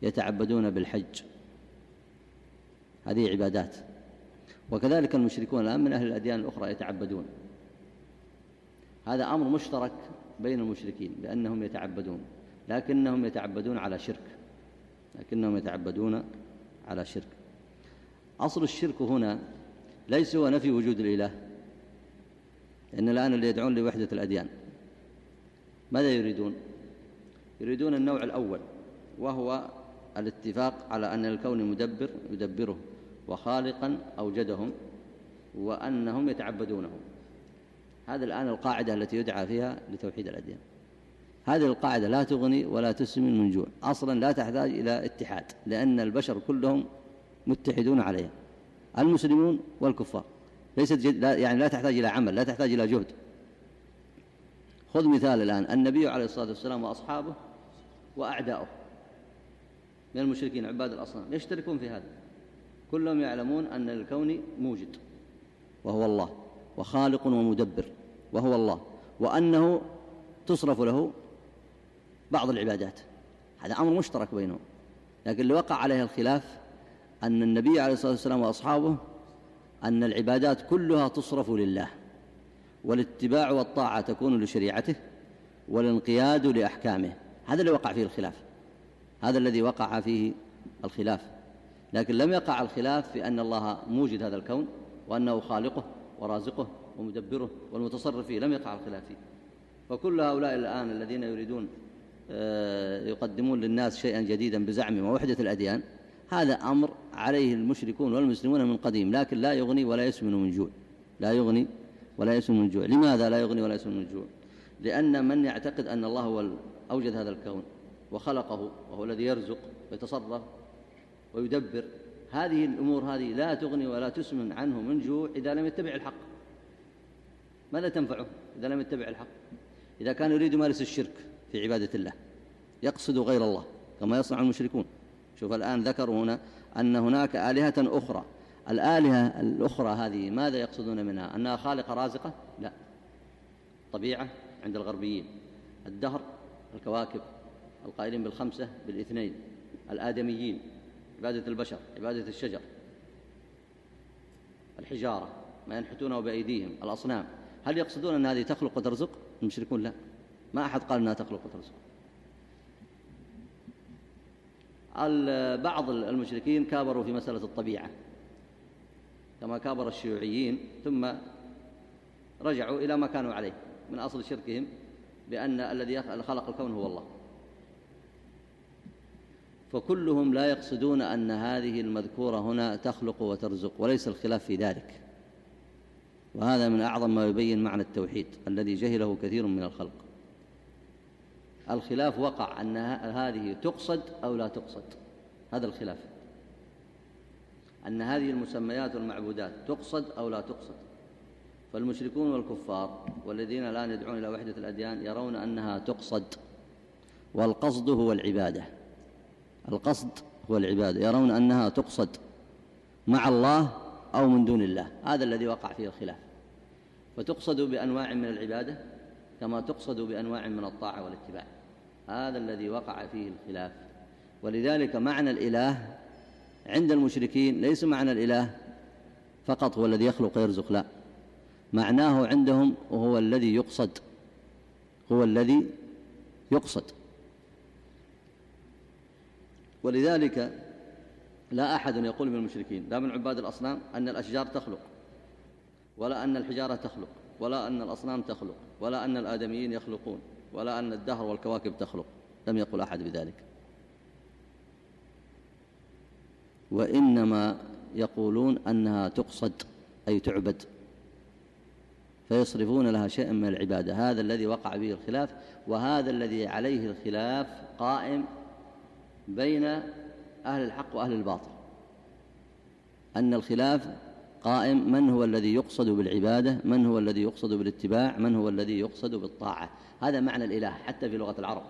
يتعبدون بالحج. هذه عبادات. وكذلك المشركون الآن من أهل الأديان الأخرى يتعبدون. هذا أمر مشترك بين المشركين بأنهم يتعبدون لكنهم يتعبدون على شرك. لكنهم يتعبدون على شرك. أصل الشرك هنا ليس هو نفي وجود الإله. لأن الآن اللي يدعون لوحدة الأديان. ماذا يريدون؟ يريدون النوع الأول وهو الاتفاق على أن الكون مدبر يدبره وخالقا أوجدهم وأنهم يتعبدونه. هذا الآن القاعدة التي يدعى فيها لتوحيد الأديان. هذه القاعدة لا تغني ولا تسمن من جوع. أصلا لا تحتاج إلى اتحاد لأن البشر كلهم متحدون عليها المسلمون والكفار. ليست جد يعني لا تحتاج إلى عمل لا تحتاج إلى جهد. خذ مثال الآن النبي عليه الصلاة والسلام وأصحابه وأعداؤه من المشركين عباد الأصنام يشتركون في هذا. كلهم يعلمون أن الكون موجد وهو الله وخالق ومدبر وهو الله وأنه تصرف له بعض العبادات. هذا أمر مشترك بينهم. لكن اللي وقع عليه الخلاف أن النبي عليه الصلاة والسلام وأصحابه أن العبادات كلها تصرف لله والاتباع والطاعة تكون لشريعته والانقياد لأحكامه. هذا اللي وقع فيه الخلاف. هذا الذي وقع فيه الخلاف. لكن لم يقع الخلاف في أن الله موجد هذا الكون وأنه خالقه ورازقه ومدبره والمتصرف فيه. لم يقع الخلاف فيه. فكل هؤلاء الآن الذين يريدون آه، يقدمون للناس شيئا جديدا بزعمهم ووحدة الأديان هذا أمر عليه المشركون والمسلمون من قديم لكن لا يغني ولا يسمن من جوع. لا يغني ولا يسمن من جوع. لماذا لا يغني ولا يسمن من جوع؟ لأن من يعتقد أن الله هو أوجد هذا الكون وخلقه وهو الذي يرزق ويتصرف ويدبر. هذه الأمور هذه لا تغني ولا تسمن عنه من جوع إذا لم يتبع الحق. ماذا تنفعه إذا لم يتبع الحق؟ إذا كان يريد يمارس الشرك في عبادة الله يقصد غير الله كما يصنع المشركون. شوف الآن ذكروا هنا أن هناك آلهة أخرى. الآلهة الأخرى هذه ماذا يقصدون منها؟ أنها خالقة رازقة؟ لا. طبيعة عند الغربيين. الدهر الكواكب القائلين بالخمسة بالإثنين. الآدميين عبادة البشر عبادة الشجر. الحجارة ما ينحتونه بأيديهم الأصنام. هل يقصدون أن هذه تخلق وترزق؟ المشركون لا. ما أحد قال أنها تخلق وترزق. بعض المشركين كابروا في مسألة الطبيعة كما كابر الشيوعيين ثم رجعوا إلى ما كانوا عليه من أصل شركهم بأن الذي خلق الكون هو الله. فكلهم لا يقصدون أن هذه المذكورة هنا تخلق وترزق وليس الخلاف في ذلك. وهذا من أعظم ما يبين معنى التوحيد الذي جهله كثير من الخلق. الخلاف وقع أن هذه تقصد أو لا تقصد. هذا الخلاف. أن هذه المسميات والمعبودات تقصد أو لا تقصد. فالمشركون والكفار والذين الآن يدعون إلى وحدة الأديان يرون أنها تقصد. والقصد هو العبادة. القصد هو العبادة. يرون أنها تقصد مع الله أو من دون الله. هذا الذي وقع فيه الخلاف. فتقصد بأنواع من العبادة كما تقصد بأنواع من الطاعة والاتباع. هذا الذي وقع فيه الخلاف. ولذلك معنى الإله عند المشركين ليس معنى الإله فقط هو الذي يخلق ويرزق لا. معناه عندهم وهو الذي يقصد هو الذي يقصد. ولذلك لا أحد يقول من المشركين لا من عباد الأصنام أن الأشجار تخلق ولا أن الحجارة تخلق ولا أن الأصنام تخلق ولا أن الآدميين يخلقون. ولا أن الدهر والكواكب تخلق. لم يقل أحد بذلك. وإنما يقولون أنها تقصد أي تعبد. فيصرفون لها شيئا من العبادة. هذا الذي وقع به الخلاف وهذا الذي عليه الخلاف قائم بين أهل الحق وأهل الباطل. أن الخلاف قائم من هو الذي يقصد بالعبادة من هو الذي يقصد بالاتباع من هو الذي يقصد بالطاعة. هذا معنى الإله حتى في لغة العرب.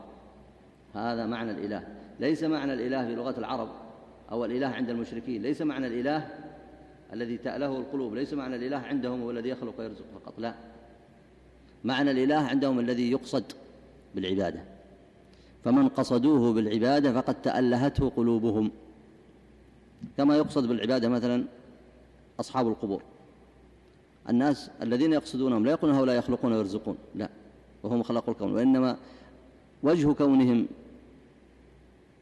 هذا معنى الإله. ليس معنى الإله في لغة العرب أو الإله عند المشركين. ليس معنى الإله الذي تأله القلوب. ليس معنى الإله عندهم هو الذي يخلق ويرزق فقط. لا. معنى الإله عندهم الذي يقصد بالعبادة. فمن قصدوه بالعبادة فقد تألهته قلوبهم. كما يقصد بالعبادة مثلا أصحاب القبور. الناس الذين يقصدونهم لا يقولون هؤلاء يخلقون ويرزقون لا وهم خلقوا الكون وإنما وجه كونهم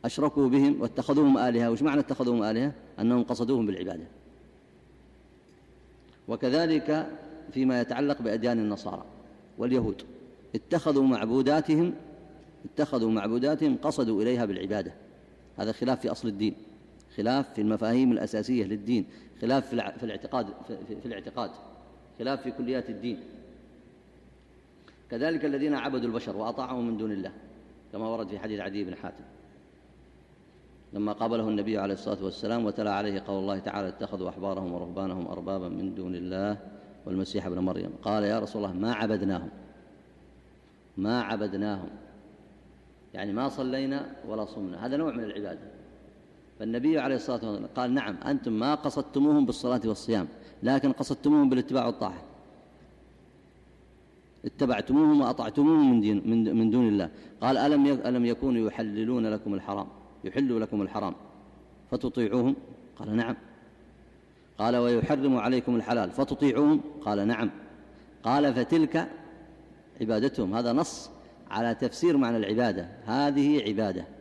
أشركوا بهم واتخذوهم آلهة. وش معنى اتخذوهم آلهة؟ أنهم قصدوهم بالعبادة. وكذلك فيما يتعلق بأديان النصارى واليهود. اتخذوا معبوداتهم اتخذوا معبوداتهم قصدوا إليها بالعبادة. هذا خلاف في أصل الدين. خلاف في المفاهيم الأساسية للدين خلاف في الاعتقاد في الاعتقاد خلاف في كليات الدين. كذلك الذين عبدوا البشر وأطاعهم من دون الله كما ورد في حديث عدي بن حاتم. لما قابله النبي عليه الصلاة والسلام وتلا عليه قول الله تعالى اتخذوا أحبارهم ورهبانهم أربابا من دون الله والمسيح ابن مريم قال يا رسول الله ما عبدناهم ما عبدناهم يعني ما صلينا ولا صمنا. هذا نوع من العبادة. فالنبي عليه الصلاة والسلام قال نعم أنتم ما قصدتموهم بالصلاة والصيام لكن قصدتموهم بالاتباع والطاعة. اتبعتموهم وأطعتموهم من, دين من, دون الله. قال ألم, ألم يكونوا يحللون لكم الحرام؟ يحلوا لكم الحرام. فتطيعوهم؟ قال نعم. قال ويحرم عليكم الحلال فتطيعوهم؟ قال نعم. قال فتلك عبادتهم. هذا نص على تفسير معنى العبادة. هذه عبادة.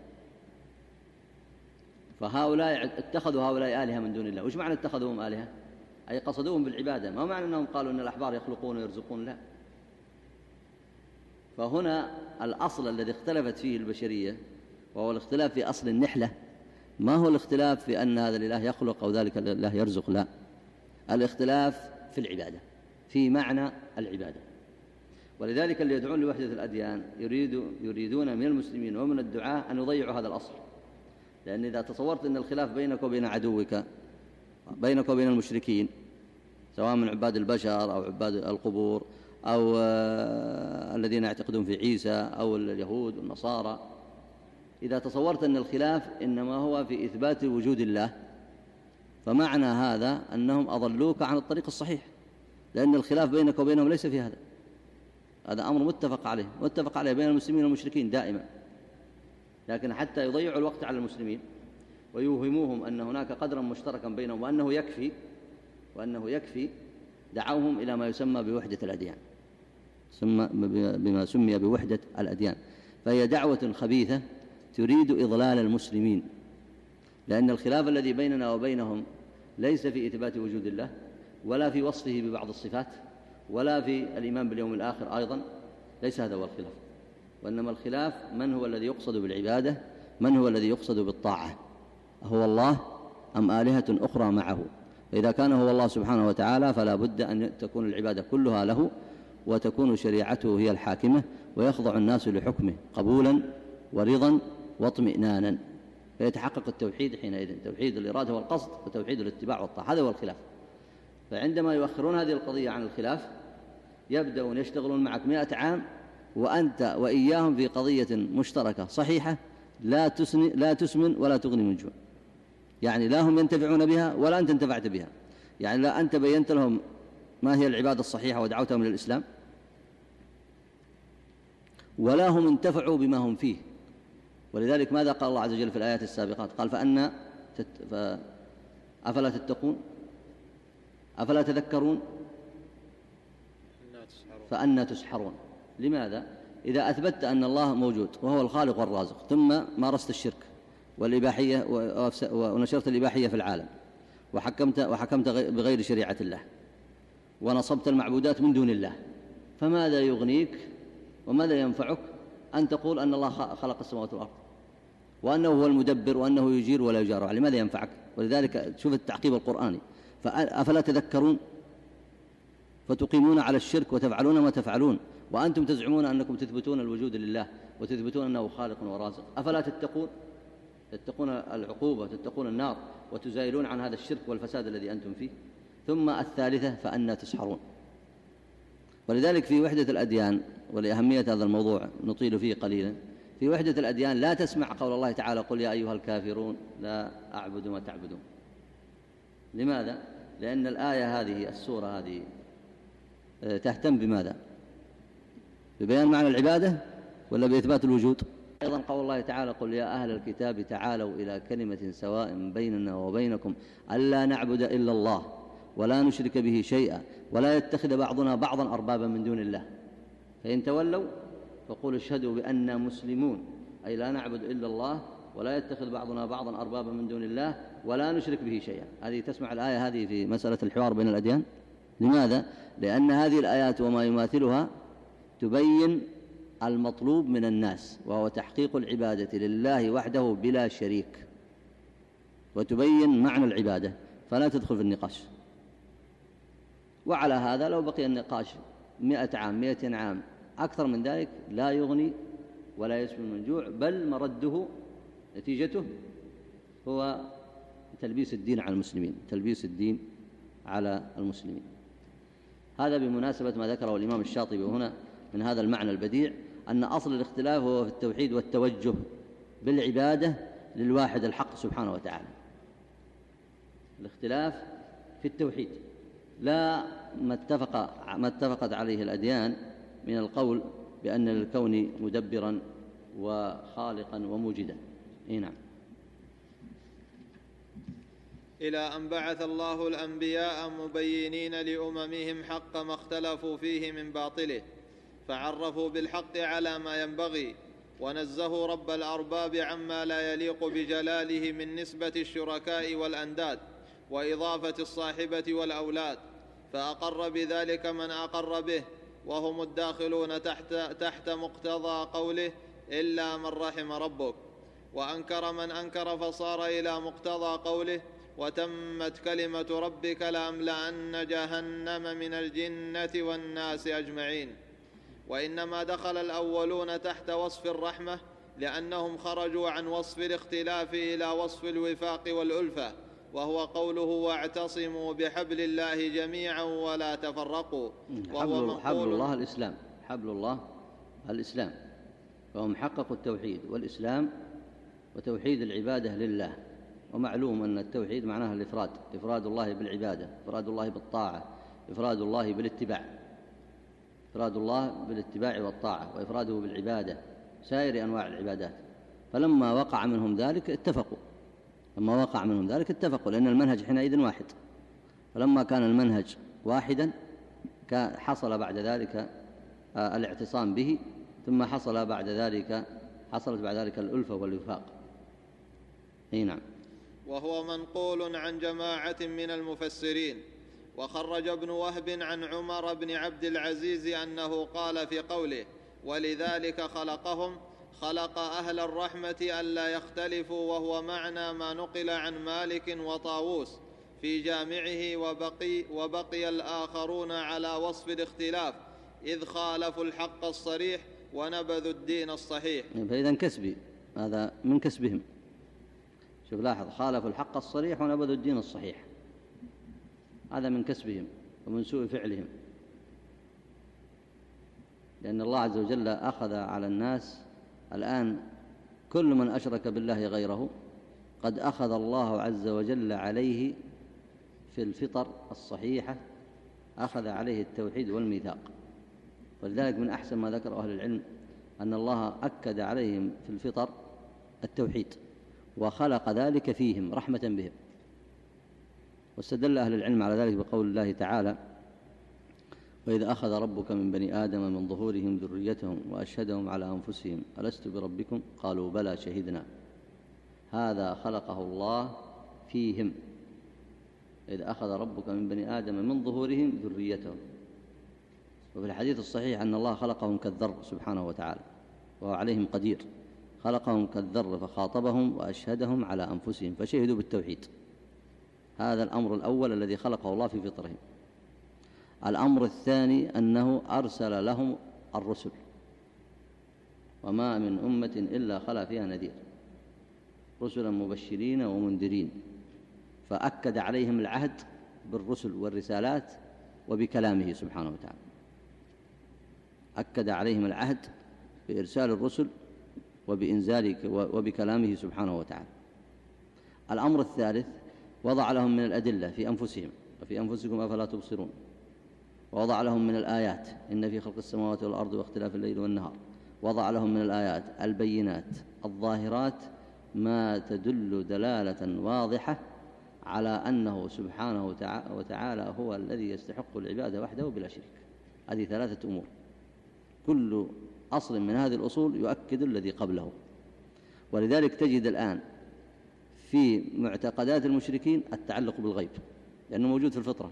فهؤلاء اتخذوا هؤلاء آلهة من دون الله. وش معنى اتخذوهم آلهة؟ أي قصدوهم بالعبادة. ما معنى أنهم قالوا أن الأحبار يخلقون ويرزقون؟ لا. فهنا الأصل الذي اختلفت فيه البشرية وهو الاختلاف في أصل النحلة. ما هو الاختلاف في أن هذا الإله يخلق أو ذلك الإله يرزق؟ لا. الاختلاف في العبادة في معنى العبادة. ولذلك اللي يدعون لوحدة الأديان يريد يريدون من المسلمين ومن الدعاء أن يضيعوا هذا الأصل. لأن إذا تصورت أن الخلاف بينك وبين عدوك بينك وبين المشركين سواء من عباد البشر أو عباد القبور أو آه، الذين يعتقدون في عيسى أو اليهود والنصارى. إذا تصورت أن الخلاف إنما هو في إثبات وجود الله فمعنى هذا أنهم أضلوك عن الطريق الصحيح لأن الخلاف بينك وبينهم ليس في هذا. هذا أمر متفق عليه متفق عليه بين المسلمين والمشركين دائما. لكن حتى يضيعوا الوقت على المسلمين ويوهموهم أن هناك قدرا مشتركا بينهم وأنه يكفي وأنه يكفي دعوهم إلى ما يسمى بوحدة الأديان. بما سمي بوحدة الأديان. فهي دعوة خبيثة تريد إضلال المسلمين. لأن الخلاف الذي بيننا وبينهم ليس في إثبات وجود الله ولا في وصفه ببعض الصفات ولا في الإيمان باليوم الآخر أيضا ليس هذا هو الخلاف. وإنما الخلاف من هو الذي يقصد بالعبادة؟ من هو الذي يقصد بالطاعة؟ هو الله أم آلهة أخرى معه؟ فإذا كان هو الله سبحانه وتعالى فلا بد أن تكون العبادة كلها له وتكون شريعته هي الحاكمة ويخضع الناس لحكمه قبولا ورضا واطمئنانا. فيتحقق التوحيد حينئذ توحيد الإرادة والقصد وتوحيد الاتباع والطاعة. هذا هو الخلاف. فعندما يؤخرون هذه القضية عن الخلاف يبدأون يشتغلون معك مئة عام وأنت وإياهم في قضية مشتركة صحيحة لا, تسن لا تسمن ولا تغني من جوع. يعني لا هم ينتفعون بها ولا أنت انتفعت بها. يعني لا أنت بينت لهم ما هي العبادة الصحيحة ودعوتهم إلى الإسلام. ولا هم انتفعوا بما هم فيه. ولذلك ماذا قال الله عز وجل في الآيات السابقات؟ قال فأنا تت... أفلا تتقون؟ أفلا تذكرون؟ فأنا تسحرون. لماذا؟ إذا أثبتت أن الله موجود وهو الخالق والرازق ثم مارست الشرك والإباحية ونشرت الإباحية في العالم وحكمت, وحكمت بغير شريعة الله ونصبت المعبودات من دون الله فماذا يغنيك وماذا ينفعك أن تقول أن الله خلق السماوات والأرض؟ وأنه هو المدبر وأنه يجير ولا يجار عليه ينفعك؟ ولذلك شوف التعقيب القرآني فأفلا تذكرون؟ فتقيمون على الشرك وتفعلون ما تفعلون وأنتم تزعمون أنكم تثبتون الوجود لله وتثبتون أنه خالق ورازق. أفلا تتقون؟ تتقون العقوبة تتقون النار وتزايلون عن هذا الشرك والفساد الذي أنتم فيه. ثم الثالثة فأنا تسحرون. ولذلك في وحدة الأديان ولأهمية هذا الموضوع نطيل فيه قليلا في وحدة الأديان لا تسمع قول الله تعالى قل يا أيها الكافرون لا أعبد ما تعبدون. لماذا؟ لأن الآية هذه السورة هذه آه، تهتم بماذا؟ ببيان معنى العبادة ولا بإثبات الوجود؟ أيضا قول الله تعالى قل يا أهل الكتاب تعالوا إلى كلمة سواء بيننا وبينكم ألا نعبد إلا الله ولا نشرك به شيئا ولا يتخذ بعضنا بعضا أربابا من دون الله فإن تولوا فقولوا اشهدوا بأننا مسلمون أي لا نعبد إلا الله ولا يتخذ بعضنا بعضا أربابا من دون الله ولا نشرك به شيئا هذه تسمع الآية هذه في مسألة الحوار بين الأديان لماذا؟ لأن هذه الآيات وما يماثلها تبين المطلوب من الناس وهو تحقيق العبادة لله وحده بلا شريك. وتبين معنى العبادة فلا تدخل في النقاش. وعلى هذا لو بقي النقاش مئة عام مئة عام أكثر من ذلك لا يغني ولا يسمي من جوع بل مرده نتيجته هو تلبيس الدين على المسلمين تلبيس الدين على المسلمين. هذا بمناسبة ما ذكره الإمام الشاطبي هنا من هذا المعنى البديع أن أصل الاختلاف هو في التوحيد والتوجه بالعبادة للواحد الحق سبحانه وتعالى. الاختلاف في التوحيد. لا ما اتفق ما اتفقت عليه الأديان من القول بأن للكون مدبرا وخالقا وموجدا. إي نعم. إلى أن بعث الله الأنبياء مبينين لأممهم حق ما اختلفوا فيه من باطله. فعرفوا بالحق على ما ينبغي ونزهوا رب الأرباب عما لا يليق بجلاله من نسبة الشركاء والأنداد وإضافة الصاحبة والأولاد فأقر بذلك من أقر به وهم الداخلون تحت, تحت مقتضى قوله إلا من رحم ربك وأنكر من أنكر فصار إلى مقتضى قوله وتمت كلمة ربك لأملأن جهنم من الجنة والناس أجمعين. وإنما دخل الأولون تحت وصف الرحمة لأنهم خرجوا عن وصف الاختلاف إلى وصف الوفاق والألفة وهو قوله واعتصموا بحبل الله جميعا ولا تفرقوا. وهو حبل, حبل الله الإسلام. حبل الله الإسلام. فهم حققوا التوحيد والإسلام وتوحيد العبادة لله. ومعلوم أن التوحيد معناها الإفراد. إفراد الله بالعبادة إفراد الله بالطاعة إفراد الله بالاتباع. إفراد الله بالاتباع والطاعة وإفراده بالعبادة سائر أنواع العبادات. فلما وقع منهم ذلك اتفقوا. لما وقع منهم ذلك اتفقوا لأن المنهج حينئذ واحد. فلما كان المنهج واحدا حصل بعد ذلك آه، الاعتصام به ثم حصل بعد ذلك حصلت بعد ذلك الألفة والوفاق. إي نعم. وهو منقول عن جماعة من المفسرين. وخرج ابن وهب عن عمر بن عبد العزيز أنه قال في قوله ولذلك خلقهم خلق أهل الرحمة ألا يختلفوا وهو معنى ما نقل عن مالك وطاووس في جامعه وبقي, وبقي الآخرون على وصف الاختلاف إذ خالفوا الحق الصريح ونبذوا الدين الصحيح. فإذا كسبي هذا من كسبهم. شوف لاحظ خالفوا الحق الصريح ونبذوا الدين الصحيح. هذا من كسبهم ومن سوء فعلهم. لأن الله عز وجل أخذ على الناس الآن كل من أشرك بالله غيره قد أخذ الله عز وجل عليه في الفطر الصحيحة أخذ عليه التوحيد والميثاق. ولذلك من أحسن ما ذكر أهل العلم أن الله أكد عليهم في الفطر التوحيد وخلق ذلك فيهم رحمة بهم. واستدل أهل العلم على ذلك بقول الله تعالى وإذا أخذ ربك من بني آدم من ظهورهم ذريتهم وأشهدهم على أنفسهم ألست بربكم؟ قالوا بلى شهدنا. هذا خلقه الله فيهم. إذا أخذ ربك من بني آدم من ظهورهم ذريتهم. وفي الحديث الصحيح أن الله خلقهم كالذر سبحانه وتعالى وهو عليهم قدير. خلقهم كالذر فخاطبهم وأشهدهم على أنفسهم فشهدوا بالتوحيد. هذا الأمر الأول الذي خلقه الله في فطرهم. الأمر الثاني أنه أرسل لهم الرسل. وما من أمة إلا خلا فيها نذير. رسلا مبشرين ومنذرين. فأكد عليهم العهد بالرسل والرسالات وبكلامه سبحانه وتعالى. أكد عليهم العهد بإرسال الرسل وبإنزال وبكلامه سبحانه وتعالى. الأمر الثالث وضع لهم من الأدلة في أنفسهم وفي أنفسكم أفلا تبصرون. ووضع لهم من الآيات إن في خلق السماوات والأرض واختلاف الليل والنهار. وضع لهم من الآيات البينات الظاهرات ما تدل دلالة واضحة على أنه سبحانه وتعالى هو الذي يستحق العبادة وحده بلا شريك هذه ثلاثة أمور. كل أصل من هذه الأصول يؤكد الذي قبله. ولذلك تجد الآن في معتقدات المشركين التعلق بالغيب لأنه موجود في الفطرة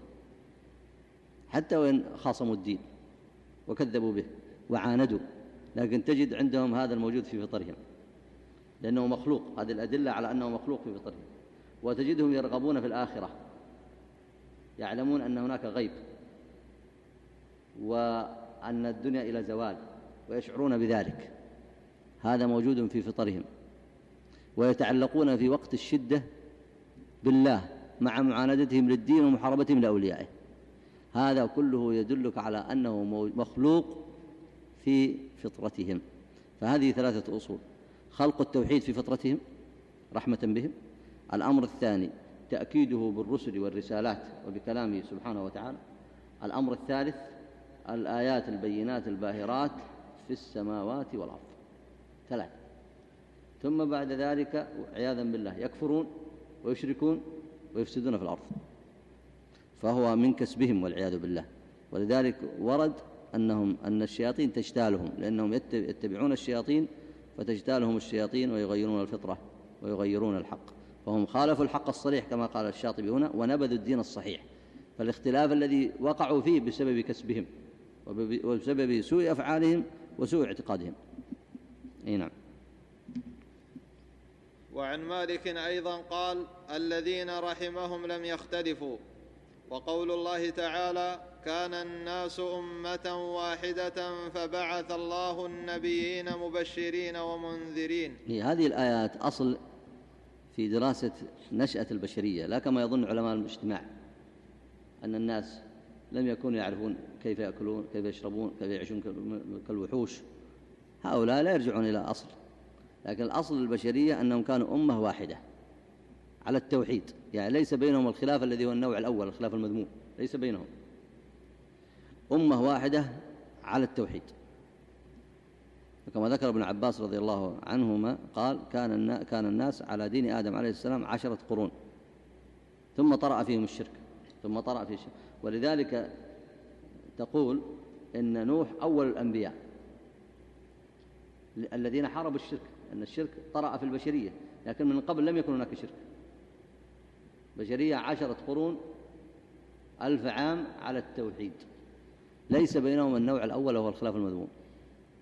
حتى وإن خاصموا الدين وكذبوا به وعاندوا لكن تجد عندهم هذا الموجود في فطرهم لأنه مخلوق هذه الأدلة على أنه مخلوق في فطرهم وتجدهم يرغبون في الآخرة يعلمون أن هناك غيب وأن الدنيا إلى زوال ويشعرون بذلك هذا موجود في فطرهم. ويتعلقون في وقت الشدة بالله مع معاندتهم للدين ومحاربتهم لأوليائه. هذا كله يدلك على أنه مخلوق في فطرتهم. فهذه ثلاثة أصول. خلق التوحيد في فطرتهم رحمة بهم. الأمر الثاني تأكيده بالرسل والرسالات وبكلامه سبحانه وتعالى. الأمر الثالث الآيات البينات الباهرات في السماوات والأرض. ثلاث ثم بعد ذلك عياذا بالله يكفرون ويشركون ويفسدون في الأرض. فهو من كسبهم والعياذ بالله. ولذلك ورد أنهم أن الشياطين تجتالهم لأنهم يتبعون الشياطين فتجتالهم الشياطين ويغيرون الفطرة ويغيرون الحق. فهم خالفوا الحق الصريح كما قال الشاطبي هنا ونبذوا الدين الصحيح. فالاختلاف الذي وقعوا فيه بسبب كسبهم وبسبب سوء أفعالهم وسوء اعتقادهم. أي نعم. وعن مالك أيضا قال الذين رحمهم لم يختلفوا. وقول الله تعالى كان الناس أمة واحدة فبعث الله النبيين مبشرين ومنذرين. هذه الآيات أصل في دراسة نشأة البشرية لا كما يظن علماء الاجتماع أن الناس لم يكونوا يعرفون كيف يأكلون كيف يشربون كيف يعيشون كالوحوش. هؤلاء لا يرجعون إلى أصل. لكن الأصل البشرية أنهم كانوا أمة واحدة على التوحيد. يعني ليس بينهم الخلاف الذي هو النوع الأول الخلاف المذموم. ليس بينهم. أمة واحدة على التوحيد. كما ذكر ابن عباس رضي الله عنهما قال كان كان الناس على دين آدم عليه السلام عشرة قرون. ثم طرأ فيهم الشرك. ثم طرأ فيه الشرك. ولذلك تقول إن نوح أول الأنبياء. الذين حاربوا الشرك. أن الشرك طرأ في البشرية لكن من قبل لم يكن هناك شرك. بشرية عشرة قرون ألف عام على التوحيد. ليس بينهم النوع الأول وهو الخلاف المذموم.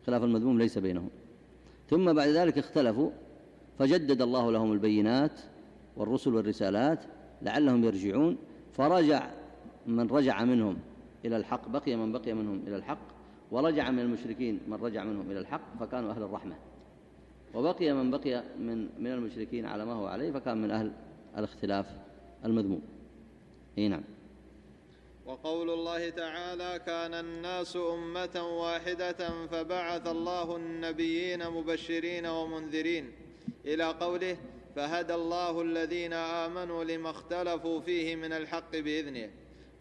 خلاف المذموم ليس بينهم ثم بعد ذلك اختلفوا فجدد الله لهم البينات والرسل والرسالات لعلهم يرجعون. فرجع من رجع منهم إلى الحق بقي من بقي منهم إلى الحق ورجع من المشركين من رجع منهم إلى الحق فكانوا أهل الرحمة. وبقي من بقي من من المشركين على ما هو عليه فكان من أهل الاختلاف المذموم. إي نعم. وقول الله تعالى كان الناس أمة واحدة فبعث الله النبيين مبشرين ومنذرين إلى قوله فهدى الله الذين آمنوا لما اختلفوا فيه من الحق بإذنه.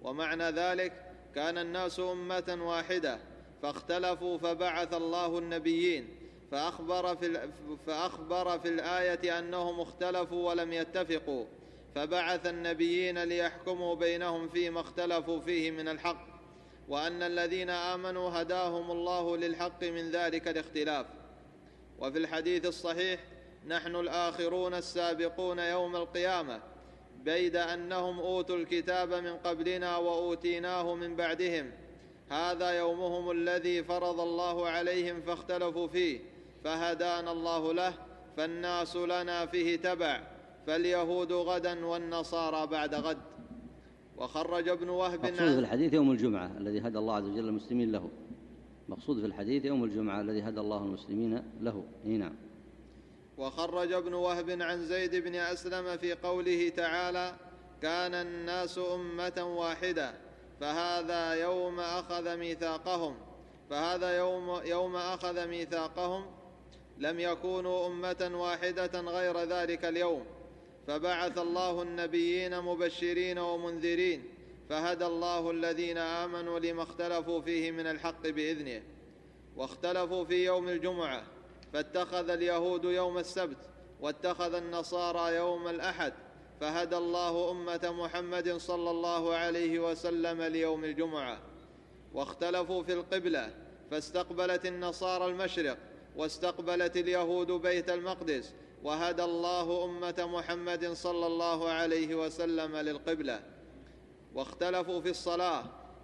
ومعنى ذلك كان الناس أمة واحدة فاختلفوا فبعث الله النبيين فأخبر في, فأخبر في الآية أنهم اختلفوا ولم يتفقوا. فبعث النبيين ليحكموا بينهم فيما اختلفوا فيه من الحق وأن الذين آمنوا هداهم الله للحق من ذلك الاختلاف. وفي الحديث الصحيح نحن الآخرون السابقون يوم القيامة بيد أنهم أوتوا الكتاب من قبلنا وأوتيناه من بعدهم. هذا يومهم الذي فرض الله عليهم فاختلفوا فيه. فهدانا الله له فالناس لنا فيه تبع فاليهود غدا والنصارى بعد غد. وخرج ابن وهب مقصود في الحديث يوم الجمعة الذي هدى الله عز وجل المسلمين له. مقصود في الحديث يوم الجمعة الذي هدى الله المسلمين له. اي نعم. وخرج ابن وهب عن زيد بن أسلم في قوله تعالى كان الناس أمة واحدة فهذا يوم أخذ ميثاقهم فهذا يوم يوم أخذ ميثاقهم لم يكونوا أمة واحدة غير ذلك اليوم. فبعث الله النبيين مبشرين ومنذرين فهدى الله الذين آمنوا لما اختلفوا فيه من الحق بإذنه. واختلفوا في يوم الجمعة فاتخذ اليهود يوم السبت واتخذ النصارى يوم الأحد فهدى الله أمة محمد صلى الله عليه وسلم ليوم الجمعة. واختلفوا في القبلة فاستقبلت النصارى المشرق واستقبلت اليهود بيت المقدس وهدى الله أمة محمد صلى الله عليه وسلم للقبلة. واختلفوا في الصلاة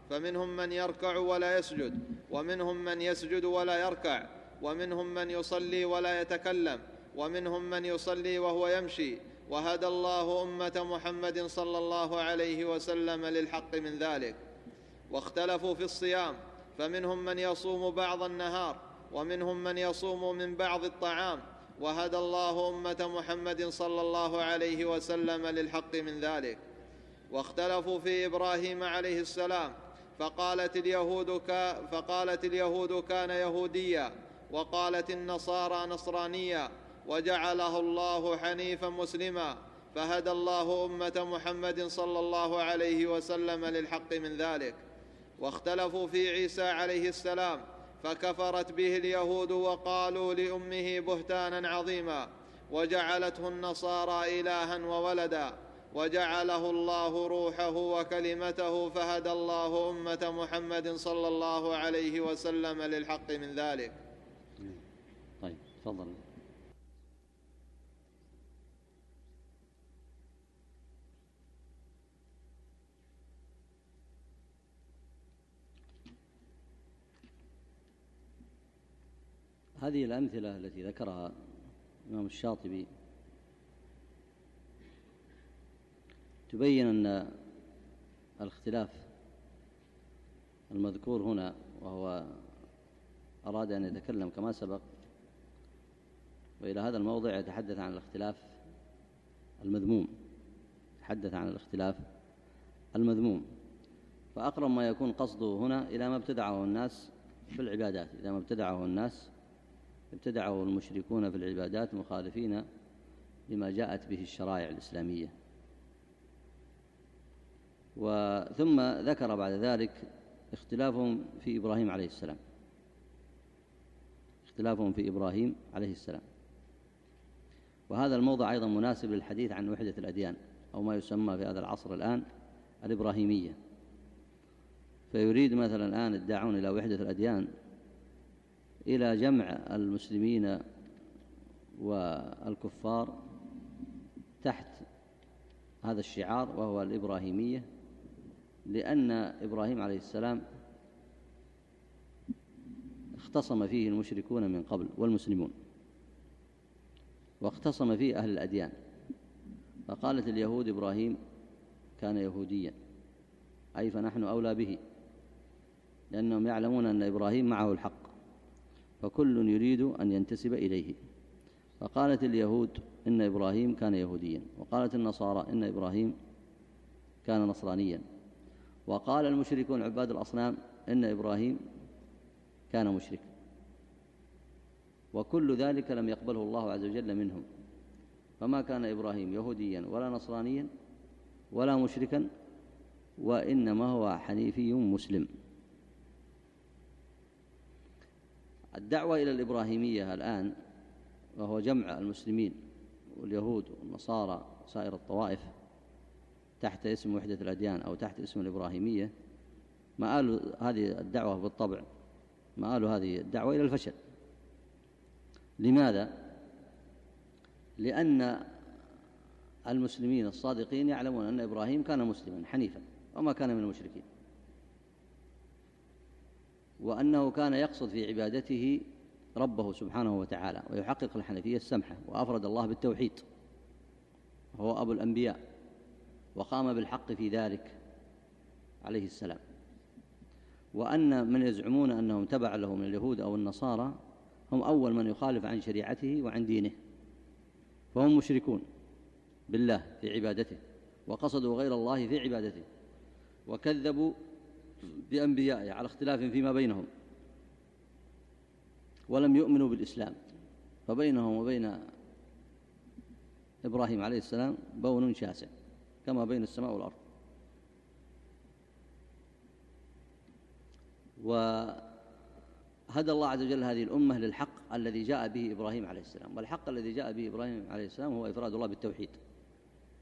فمنهم من يركع ولا يسجد ومنهم من يسجد ولا يركع ومنهم من يصلي ولا يتكلم ومنهم من يصلي وهو يمشي. وهدى الله أمة محمد صلى الله عليه وسلم للحق من ذلك. واختلفوا في الصيام فمنهم من يصوم بعض النهار ومنهم من يصوم من بعض الطعام. وهدى الله أمة محمد صلى الله عليه وسلم للحق من ذلك. واختلفوا في إبراهيم عليه السلام. فقالت اليهود, كا فقالت اليهود كان يهوديا. وقالت النصارى نصرانيا. وجعله الله حنيفا مسلما. فهدى الله أمة محمد صلى الله عليه وسلم للحق من ذلك. واختلفوا في عيسى عليه السلام. فكفرت به اليهود وقالوا لأمه بهتانا عظيما وجعلته النصارى إلها وولدا وجعله الله روحه وكلمته فهدى الله أمة محمد صلى الله عليه وسلم للحق من ذلك. طيب تفضل. هذه الأمثلة التي ذكرها الإمام الشاطبي تبين أن الاختلاف المذكور هنا وهو أراد أن يتكلم كما سبق وإلى هذا الموضع يتحدث عن الاختلاف المذموم يتحدث عن الاختلاف المذموم. فأقرب ما يكون قصده هنا إلى ما ابتدعه الناس في العبادات إذا ما ابتدعه الناس ابتدعه المشركون في العبادات مخالفين لما جاءت به الشرائع الإسلامية. وثم ذكر بعد ذلك اختلافهم في إبراهيم عليه السلام. اختلافهم في إبراهيم عليه السلام. وهذا الموضع أيضا مناسب للحديث عن وحدة الأديان أو ما يسمى في هذا العصر الآن الإبراهيمية. فيريد مثلا الآن الداعون إلى وحدة الأديان إلى جمع المسلمين والكفار تحت هذا الشعار وهو الإبراهيمية لأن إبراهيم عليه السلام اختصم فيه المشركون من قبل والمسلمون واختصم فيه أهل الأديان. فقالت اليهود إبراهيم كان يهوديا أي فنحن أولى به لأنهم يعلمون أن إبراهيم معه الحق. فكل يريد أن ينتسب إليه. فقالت اليهود إن إبراهيم كان يهوديا وقالت النصارى إن إبراهيم كان نصرانيا. وقال المشركون عباد الأصنام إن إبراهيم كان مشركا. وكل ذلك لم يقبله الله عز وجل منهم. فما كان إبراهيم يهوديا ولا نصرانيا ولا مشركا وإنما هو حنيفي مسلم. الدعوة إلى الإبراهيمية الآن وهو جمع المسلمين واليهود والنصارى وسائر الطوائف تحت اسم وحدة الأديان أو تحت اسم الإبراهيمية مآل هذه الدعوة بالطبع مآل هذه الدعوة إلى الفشل لماذا؟ لأن المسلمين الصادقين يعلمون أن إبراهيم كان مسلما حنيفا وما كان من المشركين وأنه كان يقصد في عبادته ربه سبحانه وتعالى ويحقق الحنفية السمحة وأفرد الله بالتوحيد. وهو أبو الأنبياء وقام بالحق في ذلك عليه السلام. وأن من يزعمون أنهم تبع له من اليهود أو النصارى هم أول من يخالف عن شريعته وعن دينه. فهم مشركون بالله في عبادته وقصدوا غير الله في عبادته وكذبوا بأنبيائه على اختلاف فيما بينهم. ولم يؤمنوا بالإسلام. فبينهم وبين إبراهيم عليه السلام بون شاسع كما بين السماء والأرض. وهدى الله عز وجل هذه الأمة للحق الذي جاء به إبراهيم عليه السلام. والحق الذي جاء به إبراهيم عليه السلام هو إفراد الله بالتوحيد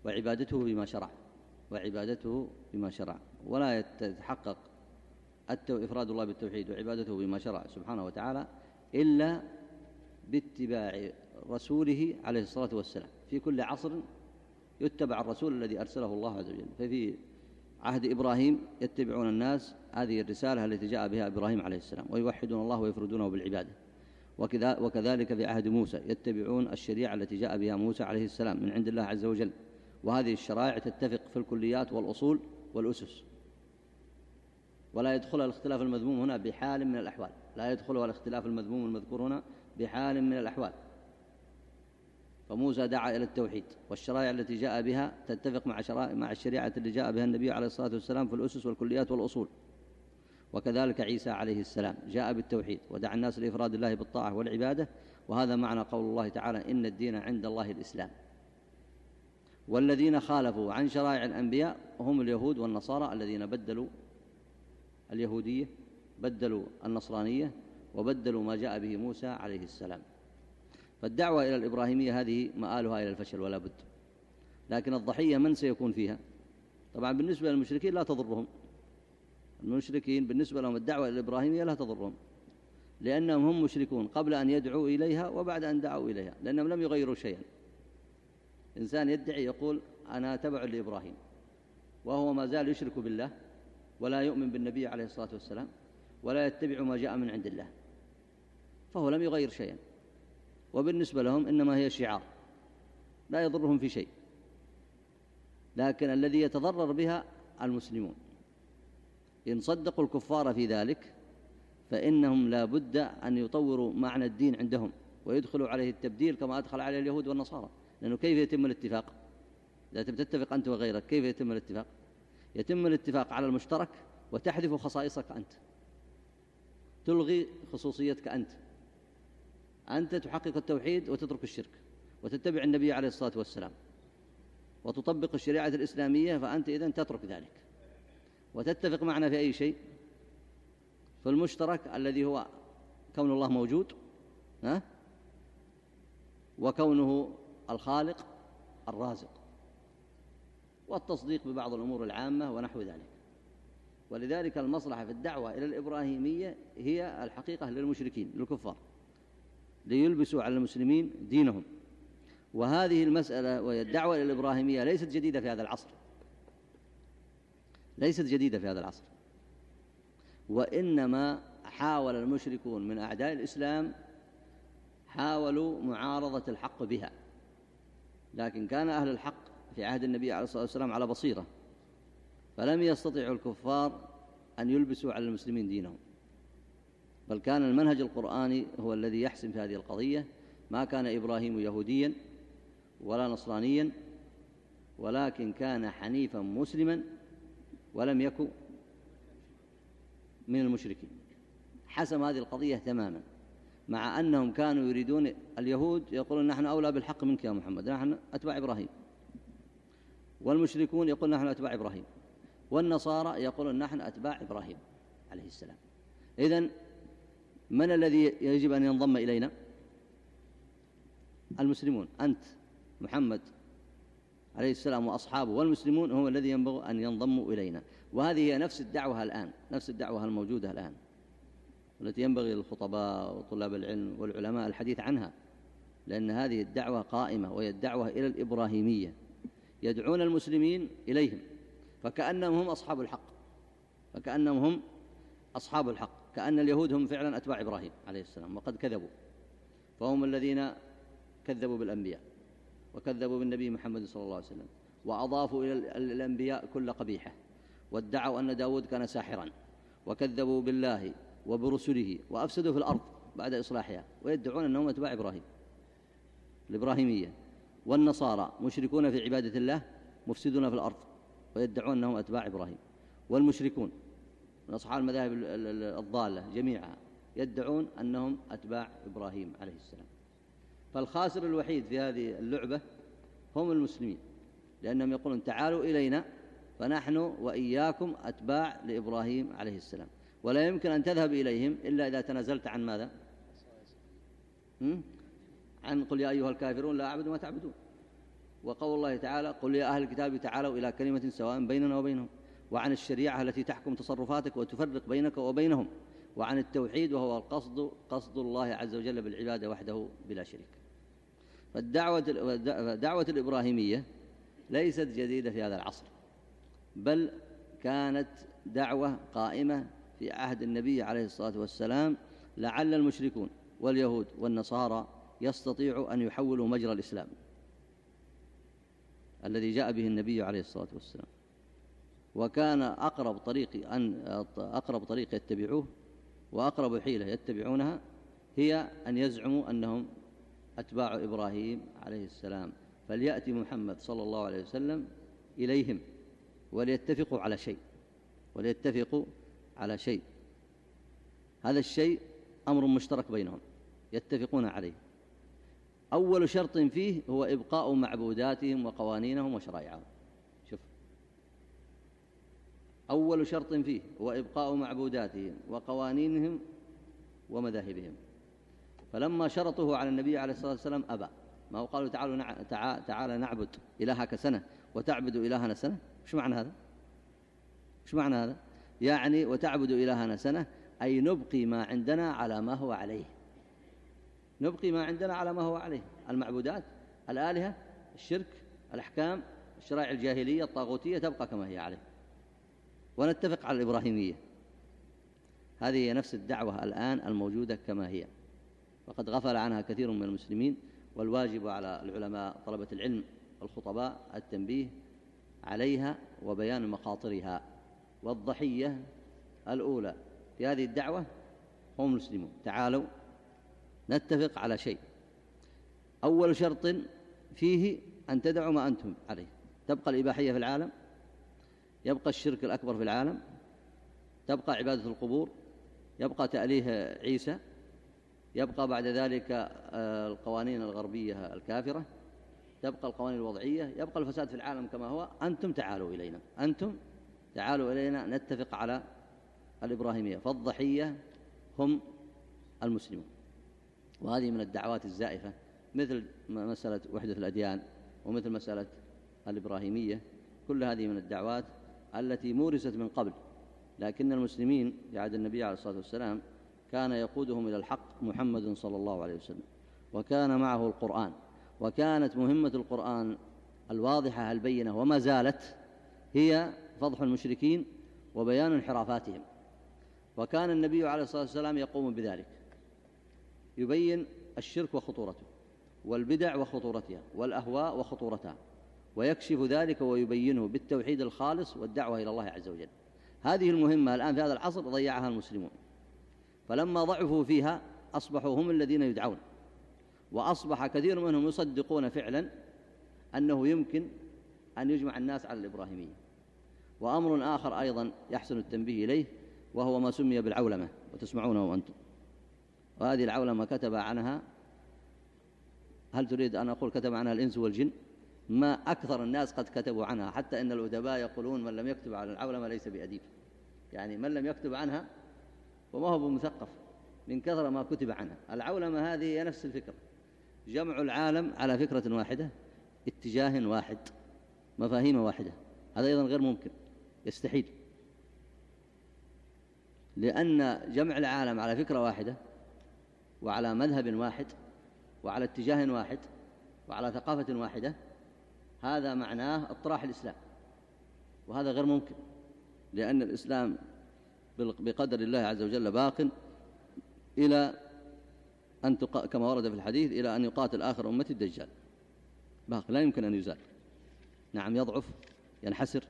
وعبادته بما شرع وعبادته بما شرع. ولا يتحقق إفراد الله بالتوحيد وعبادته بما شرع سبحانه وتعالى إلا باتباع رسوله عليه الصلاة والسلام. في كل عصر يتبع الرسول الذي أرسله الله عز وجل. ففي عهد إبراهيم يتبعون الناس هذه الرسالة التي جاء بها إبراهيم عليه السلام ويوحدون الله ويفردونه بالعبادة. وكذلك في عهد موسى يتبعون الشريعة التي جاء بها موسى عليه السلام من عند الله عز وجل. وهذه الشرائع تتفق في الكليات والأصول والأسس. ولا يدخلها الاختلاف المذموم هنا بحال من الأحوال. لا يدخلها الاختلاف المذموم المذكور هنا بحال من الأحوال. فموسى دعا إلى التوحيد والشرائع التي جاء بها تتفق مع, مع الشريعة التي جاء بها النبي عليه الصلاة والسلام في الأسس والكليات والأصول. وكذلك عيسى عليه السلام جاء بالتوحيد ودعا الناس لإفراد الله بالطاعة والعبادة. وهذا معنى قول الله تعالى إن الدين عند الله الإسلام. والذين خالفوا عن شرائع الأنبياء هم اليهود والنصارى الذين بدلوا اليهودية بدلوا النصرانية وبدلوا ما جاء به موسى عليه السلام. فالدعوة إلى الإبراهيمية هذه مآلها إلى الفشل ولا بد. لكن الضحية من سيكون فيها؟ طبعا بالنسبة للمشركين لا تضرهم. المشركين بالنسبة لهم الدعوة الإبراهيمية لا تضرهم. لأنهم هم مشركون قبل أن يدعوا إليها وبعد أن دعوا إليها لأنهم لم يغيروا شيئا. إنسان يدعي يقول أنا تبع لإبراهيم وهو ما زال يشرك بالله ولا يؤمن بالنبي عليه الصلاة والسلام ولا يتبع ما جاء من عند الله فهو لم يغير شيئا. وبالنسبة لهم إنما هي شعار لا يضرهم في شيء لكن الذي يتضرر بها المسلمون. إن صدقوا الكفار في ذلك فإنهم لا بد أن يطوروا معنى الدين عندهم ويدخلوا عليه التبديل كما أدخل عليه اليهود والنصارى لأنه كيف يتم الاتفاق؟ إذا تتفق أنت وغيرك كيف يتم الاتفاق؟ يتم الاتفاق على المشترك وتحذف خصائصك أنت. تلغي خصوصيتك أنت. أنت تحقق التوحيد وتترك الشرك وتتبع النبي عليه الصلاة والسلام وتطبق الشريعة الإسلامية فأنت إذن تترك ذلك وتتفق معنا في أي شيء. في المشترك الذي هو كون الله موجود ها؟ وكونه الخالق الرازق. والتصديق ببعض الأمور العامة ونحو ذلك. ولذلك المصلحة في الدعوة إلى الإبراهيمية هي الحقيقة للمشركين للكفار ليلبسوا على المسلمين دينهم. وهذه المسألة وهي الدعوة إلى الإبراهيمية ليست جديدة في هذا العصر. ليست جديدة في هذا العصر. وإنما حاول المشركون من أعداء الإسلام حاولوا معارضة الحق بها. لكن كان أهل الحق في عهد النبي عليه الصلاة والسلام على بصيرة. فلم يستطيعوا الكفار أن يلبسوا على المسلمين دينهم. بل كان المنهج القرآني هو الذي يحسم في هذه القضية. ما كان إبراهيم يهوديا ولا نصرانيا ولكن كان حنيفا مسلما ولم يكن من المشركين. حسم هذه القضية تماما. مع أنهم كانوا يريدون اليهود يقولون نحن أولى بالحق منك يا محمد نحن أتباع إبراهيم. والمشركون يقولون نحن أتباع إبراهيم والنصارى يقولون نحن أتباع إبراهيم عليه السلام. إذن من الذي يجب أن ينضم إلينا؟ المسلمون أنت محمد عليه السلام وأصحابه والمسلمون هم الذي ينبغي أن ينضموا إلينا. وهذه هي نفس الدعوة الآن نفس الدعوة الموجودة الآن التي ينبغي للخطباء وطلاب العلم والعلماء الحديث عنها لأن هذه الدعوة قائمة وهي الدعوة إلى الإبراهيمية. يدعون المسلمين إليهم فكأنهم هم أصحاب الحق فكأنهم هم أصحاب الحق كأن اليهود هم فعلا أتباع إبراهيم عليه السلام وقد كذبوا فهم الذين كذبوا بالأنبياء وكذبوا بالنبي محمد صلى الله عليه وسلم وأضافوا إلى الأنبياء كل قبيحة وادعوا أن داود كان ساحرا وكذبوا بالله وبرسله وأفسدوا في الأرض بعد إصلاحها ويدعون أنهم أتباع إبراهيم الإبراهيمية. والنصارى مشركون في عبادة الله مفسدون في الأرض ويدعون أنهم أتباع إبراهيم. والمشركون من أصحاب المذاهب الضالة جميعا يدعون أنهم أتباع إبراهيم عليه السلام. فالخاسر الوحيد في هذه اللعبة هم المسلمين لأنهم يقولون تعالوا إلينا فنحن وإياكم أتباع لإبراهيم عليه السلام. ولا يمكن أن تذهب إليهم إلا إذا تنازلت عن ماذا؟ عن قل يا أيها الكافرون لا أعبد ما تعبدون. وقول الله تعالى قل يا أهل الكتاب تعالوا إلى كلمة سواء بيننا وبينهم. وعن الشريعة التي تحكم تصرفاتك وتفرق بينك وبينهم. وعن التوحيد وهو القصد قصد الله عز وجل بالعبادة وحده بلا شريك. فالدعوة دعوة الإبراهيمية ليست جديدة في هذا العصر. بل كانت دعوة قائمة في عهد النبي عليه الصلاة والسلام لعل المشركون واليهود والنصارى يستطيعوا أن يحولوا مجرى الإسلام الذي جاء به النبي عليه الصلاة والسلام. وكان أقرب طريق أن أقرب طريق يتبعوه وأقرب حيلة يتبعونها هي أن يزعموا أنهم أتباع إبراهيم عليه السلام فليأتي محمد صلى الله عليه وسلم إليهم وليتفقوا على شيء وليتفقوا على شيء. هذا الشيء أمر مشترك بينهم يتفقون عليه. أول شرط فيه هو إبقاء معبوداتهم وقوانينهم وشرائعهم. شوف. أول شرط فيه هو إبقاء معبوداتهم وقوانينهم ومذاهبهم. فلما شرطه على النبي عليه الصلاة والسلام أبى. ما هو قالوا تعالوا نع... تعال... تعال نعبد إلهك سنة وتعبد إلهنا سنة؟ وش معنى هذا؟ وش معنى هذا؟ يعني وتعبد إلهنا سنة أي نبقي ما عندنا على ما هو عليه. نبقي ما عندنا على ما هو عليه. المعبودات الآلهة الشرك الأحكام الشرائع الجاهلية الطاغوتية تبقى كما هي عليه. ونتفق على الإبراهيمية. هذه هي نفس الدعوة الآن الموجودة كما هي. وقد غفل عنها كثير من المسلمين والواجب على العلماء طلبة العلم والخطباء التنبيه عليها وبيان مخاطرها والضحية الأولى. في هذه الدعوة هم المسلمون. تعالوا نتفق على شيء. أول شرط فيه أن تدعوا ما أنتم عليه. تبقى الإباحية في العالم يبقى الشرك الأكبر في العالم تبقى عبادة القبور يبقى تأليه عيسى يبقى بعد ذلك آه، القوانين الغربية الكافرة تبقى القوانين الوضعية يبقى الفساد في العالم كما هو. أنتم تعالوا إلينا. أنتم تعالوا إلينا نتفق على الإبراهيمية. فالضحية هم المسلمون. وهذه من الدعوات الزائفة مثل مسألة وحدة الأديان ومثل مسألة الإبراهيمية كل هذه من الدعوات التي مورست من قبل. لكن المسلمين في عهد النبي عليه الصلاة والسلام كان يقودهم إلى الحق محمد صلى الله عليه وسلم. وكان معه القرآن. وكانت مهمة القرآن الواضحة البينة وما زالت هي فضح المشركين وبيان انحرافاتهم. وكان النبي عليه الصلاة والسلام يقوم بذلك. يبين الشرك وخطورته والبدع وخطورتها والأهواء وخطورتها ويكشف ذلك ويبينه بالتوحيد الخالص والدعوة إلى الله عز وجل. هذه المهمة الآن في هذا العصر ضيعها المسلمون. فلما ضعفوا فيها أصبحوا هم الذين يدعون. وأصبح كثير منهم يصدقون فعلا أنه يمكن أن يجمع الناس على الإبراهيمية. وأمر آخر أيضا يحسن التنبيه إليه وهو ما سمي بالعولمة. وتسمعونه أنتم وهذه العولمة كتب عنها هل تريد أن أقول كتب عنها الإنس والجن؟ ما أكثر الناس قد كتبوا عنها حتى إن الأدباء يقولون من لم يكتب عن العولمة ليس بأديب. يعني من لم يكتب عنها وما هو بمثقف من كثر ما كتب عنها. العولمة هذه هي نفس الفكرة جمع العالم على فكرة واحدة اتجاه واحد مفاهيم واحدة. هذا أيضا غير ممكن يستحيل. لأن جمع العالم على فكرة واحدة وعلى مذهب واحد وعلى اتجاه واحد وعلى ثقافة واحدة هذا معناه اطراح الإسلام. وهذا غير ممكن لأن الإسلام بقدر الله عز وجل باق إلى أن تق... كما ورد في الحديث إلى أن يقاتل آخر أمة الدجال. باق لا يمكن أن يزال. نعم يضعف ينحسر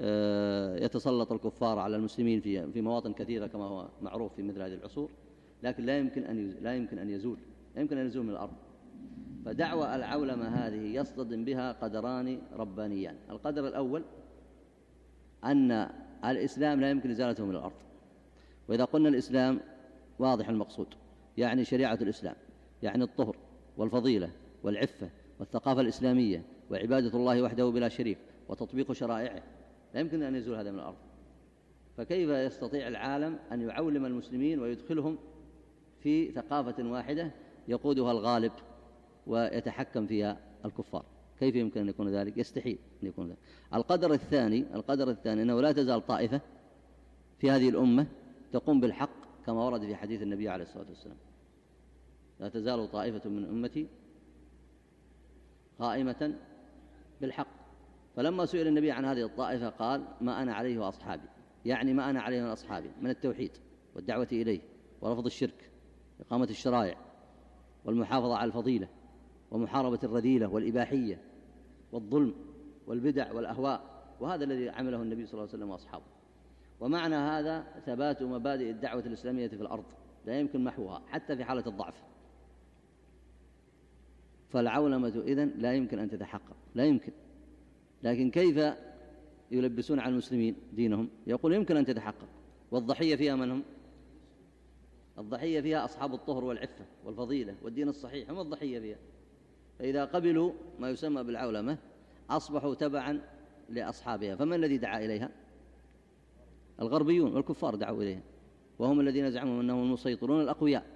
آه، يتسلط الكفار على المسلمين في في مواطن كثيرة كما هو معروف في مثل هذه العصور. لكن لا يمكن أن لا يمكن أن يزول. لا يمكن أن يزول من الأرض. فدعوة العولمة هذه يصطدم بها قدران ربانيان. القدر الأول أن الإسلام لا يمكن إزالته من الأرض. وإذا قلنا الإسلام واضح المقصود. يعني شريعة الإسلام يعني الطهر والفضيلة والعفة والثقافة الإسلامية وعبادة الله وحده بلا شريك وتطبيق شرائعه. لا يمكن أن يزول هذا من الأرض. فكيف يستطيع العالم أن يعولم المسلمين ويدخلهم في ثقافة واحدة يقودها الغالب ويتحكم فيها الكفار. كيف يمكن أن يكون ذلك؟ يستحيل أن يكون ذلك. القدر الثاني القدر الثاني أنه لا تزال طائفة في هذه الأمة تقوم بالحق كما ورد في حديث النبي عليه الصلاة والسلام. لا تزال طائفة من أمتي قائمة بالحق. فلما سئل النبي عن هذه الطائفة قال ما أنا عليه وأصحابي. يعني ما أنا عليه من أصحابي من التوحيد والدعوة إليه ورفض الشرك. إقامة الشرائع والمحافظة على الفضيلة ومحاربة الرذيلة والإباحية والظلم والبدع والأهواء وهذا الذي عمله النبي صلى الله عليه وسلم وأصحابه. ومعنى هذا ثبات مبادئ الدعوة الإسلامية في الأرض لا يمكن محوها حتى في حالة الضعف. فالعولمة إذن لا يمكن أن تتحقق لا يمكن. لكن كيف يلبسون على المسلمين دينهم؟ يقول يمكن أن تتحقق. والضحية فيها من هم؟ الضحية فيها أصحاب الطهر والعفة والفضيلة والدين الصحيح هم الضحية فيها. فإذا قبلوا ما يسمى بالعولمة أصبحوا تبعا لأصحابها فمن الذي دعا إليها؟ الغربيون والكفار دعوا إليها وهم الذين زعموا أنهم المسيطرون الأقوياء.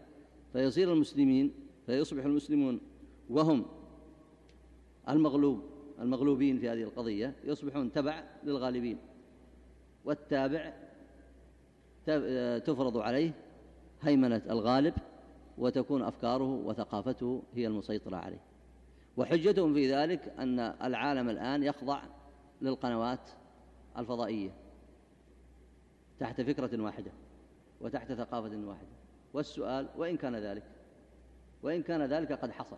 فيصير المسلمين فيصبح المسلمون وهم المغلوب المغلوبين في هذه القضية يصبحون تبع للغالبين والتابع تفرض عليه هيمنة الغالب وتكون أفكاره وثقافته هي المسيطرة عليه. وحجتهم في ذلك أن العالم الآن يخضع للقنوات الفضائية تحت فكرة واحدة وتحت ثقافة واحدة. والسؤال وإن كان ذلك؟ وإن كان ذلك قد حصل.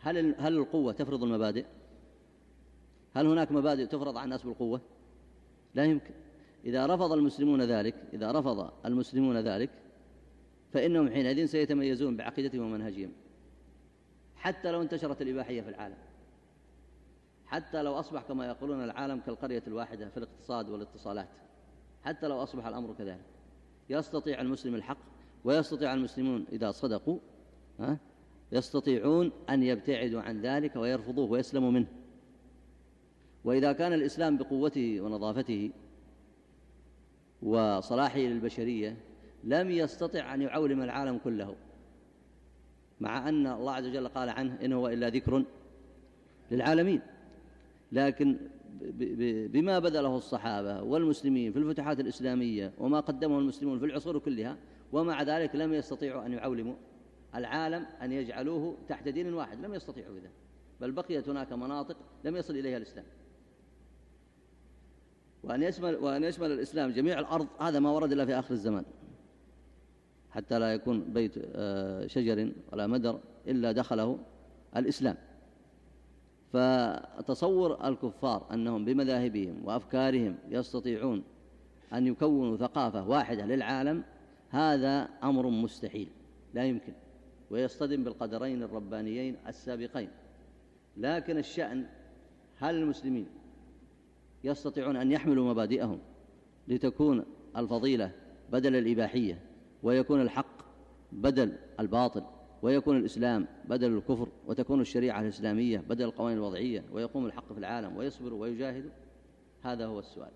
هل هل القوة تفرض المبادئ؟ هل هناك مبادئ تفرض على الناس بالقوة؟ لا يمكن. إذا رفض المسلمون ذلك إذا رفض المسلمون ذلك فإنهم حينئذ سيتميزون بعقيدتهم ومنهجهم. حتى لو انتشرت الإباحية في العالم. حتى لو أصبح كما يقولون العالم كالقرية الواحدة في الاقتصاد والاتصالات. حتى لو أصبح الأمر كذلك. يستطيع المسلم الحق ويستطيع المسلمون إذا صدقوا ها يستطيعون أن يبتعدوا عن ذلك ويرفضوه ويسلموا منه. وإذا كان الإسلام بقوته ونظافته وصلاحه للبشرية لم يستطع أن يعولم العالم كله مع أن الله عز وجل قال عنه إن هو إلا ذكر للعالمين. لكن بما بذله الصحابة والمسلمين في الفتوحات الإسلامية وما قدمه المسلمون في العصور كلها ومع ذلك لم يستطيعوا أن يعولموا العالم أن يجعلوه تحت دين واحد لم يستطيعوا ذلك بل بقيت هناك مناطق لم يصل إليها الإسلام. وأن يشمل, وأن يشمل الإسلام جميع الأرض هذا ما ورد إلا في آخر الزمان. حتى لا يكون بيت آه، شجر ولا مدر إلا دخله الإسلام. فتصور الكفار أنهم بمذاهبهم وأفكارهم يستطيعون أن يكونوا ثقافة واحدة للعالم هذا أمر مستحيل لا يمكن. ويصطدم بالقدرين الربانيين السابقين. لكن الشأن هل المسلمين يستطيعون أن يحملوا مبادئهم لتكون الفضيلة بدل الإباحية ويكون الحق بدل الباطل ويكون الإسلام بدل الكفر وتكون الشريعة الإسلامية بدل القوانين الوضعية ويقوم الحق في العالم ويصبروا ويجاهدوا هذا هو السؤال.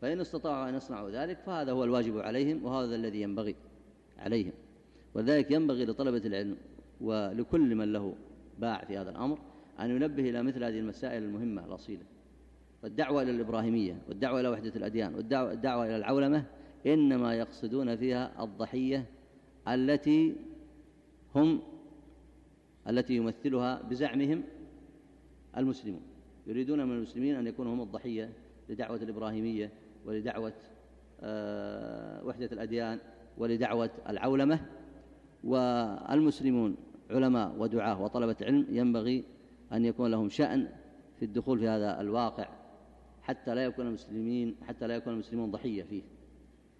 فإن استطاعوا أن يصنعوا ذلك فهذا هو الواجب عليهم وهذا الذي ينبغي عليهم. ولذلك ينبغي لطلبة العلم ولكل من له باع في هذا الأمر أن ينبه إلى مثل هذه المسائل المهمة الأصيلة. والدعوة إلى الإبراهيمية والدعوة إلى وحدة الأديان والدعوة إلى العولمة إنما يقصدون فيها الضحية التي هم التي يمثلها بزعمهم المسلمون. يريدون من المسلمين أن يكونوا هم الضحية لدعوة الإبراهيمية ولدعوة آه، وحدة الأديان ولدعوة العولمة. والمسلمون علماء ودعاة وطلبة علم ينبغي أن يكون لهم شأن في الدخول في هذا الواقع. حتى لا يكون المسلمين حتى لا يكون المسلمون ضحية فيه.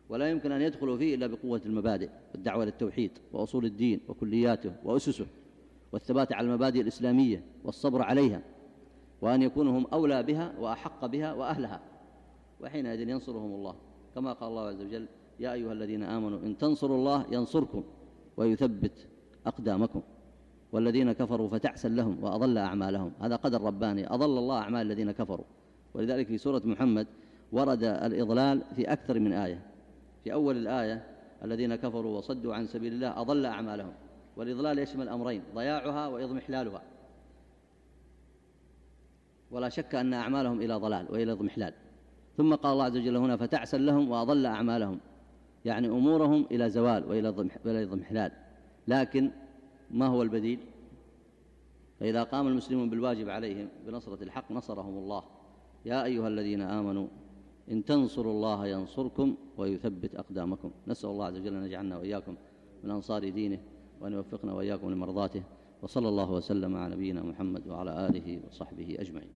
ولا يمكن أن يدخلوا فيه إلا بقوة المبادئ والدعوة للتوحيد وأصول الدين وكلياته وأسسه والثبات على المبادئ الإسلامية والصبر عليها وأن يكونوا هم أولى بها وأحق بها وأهلها. وحينئذ ينصرهم الله. كما قال الله عز وجل يا أيها الذين آمنوا إن تنصروا الله ينصركم ويثبت أقدامكم. والذين كفروا فتعسا لهم وأضل أعمالهم. هذا قدر رباني. أضل الله أعمال الذين كفروا. ولذلك في سورة محمد ورد الإضلال في أكثر من آية. في أول الآية الذين كفروا وصدوا عن سبيل الله أضل أعمالهم. والإضلال يشمل أمرين ضياعها وإضمحلالها ولا شك أن أعمالهم إلى ضلال وإلى اضمحلال ثم قال الله عز وجل هنا فتعسا لهم وأضل أعمالهم. يعني أمورهم إلى زوال وإلى اضمحلال لكن ما هو البديل؟ فإذا قام المسلمون بالواجب عليهم بنصرة الحق نصرهم الله. يا أيها الذين آمنوا إن تنصروا الله ينصركم ويثبت أقدامكم. نسأل الله عز وجل أن يجعلنا وإياكم من أنصار دينه وأن يوفقنا وإياكم لمرضاته. وصلى الله وسلم على نبينا محمد وعلى آله وصحبه أجمعين.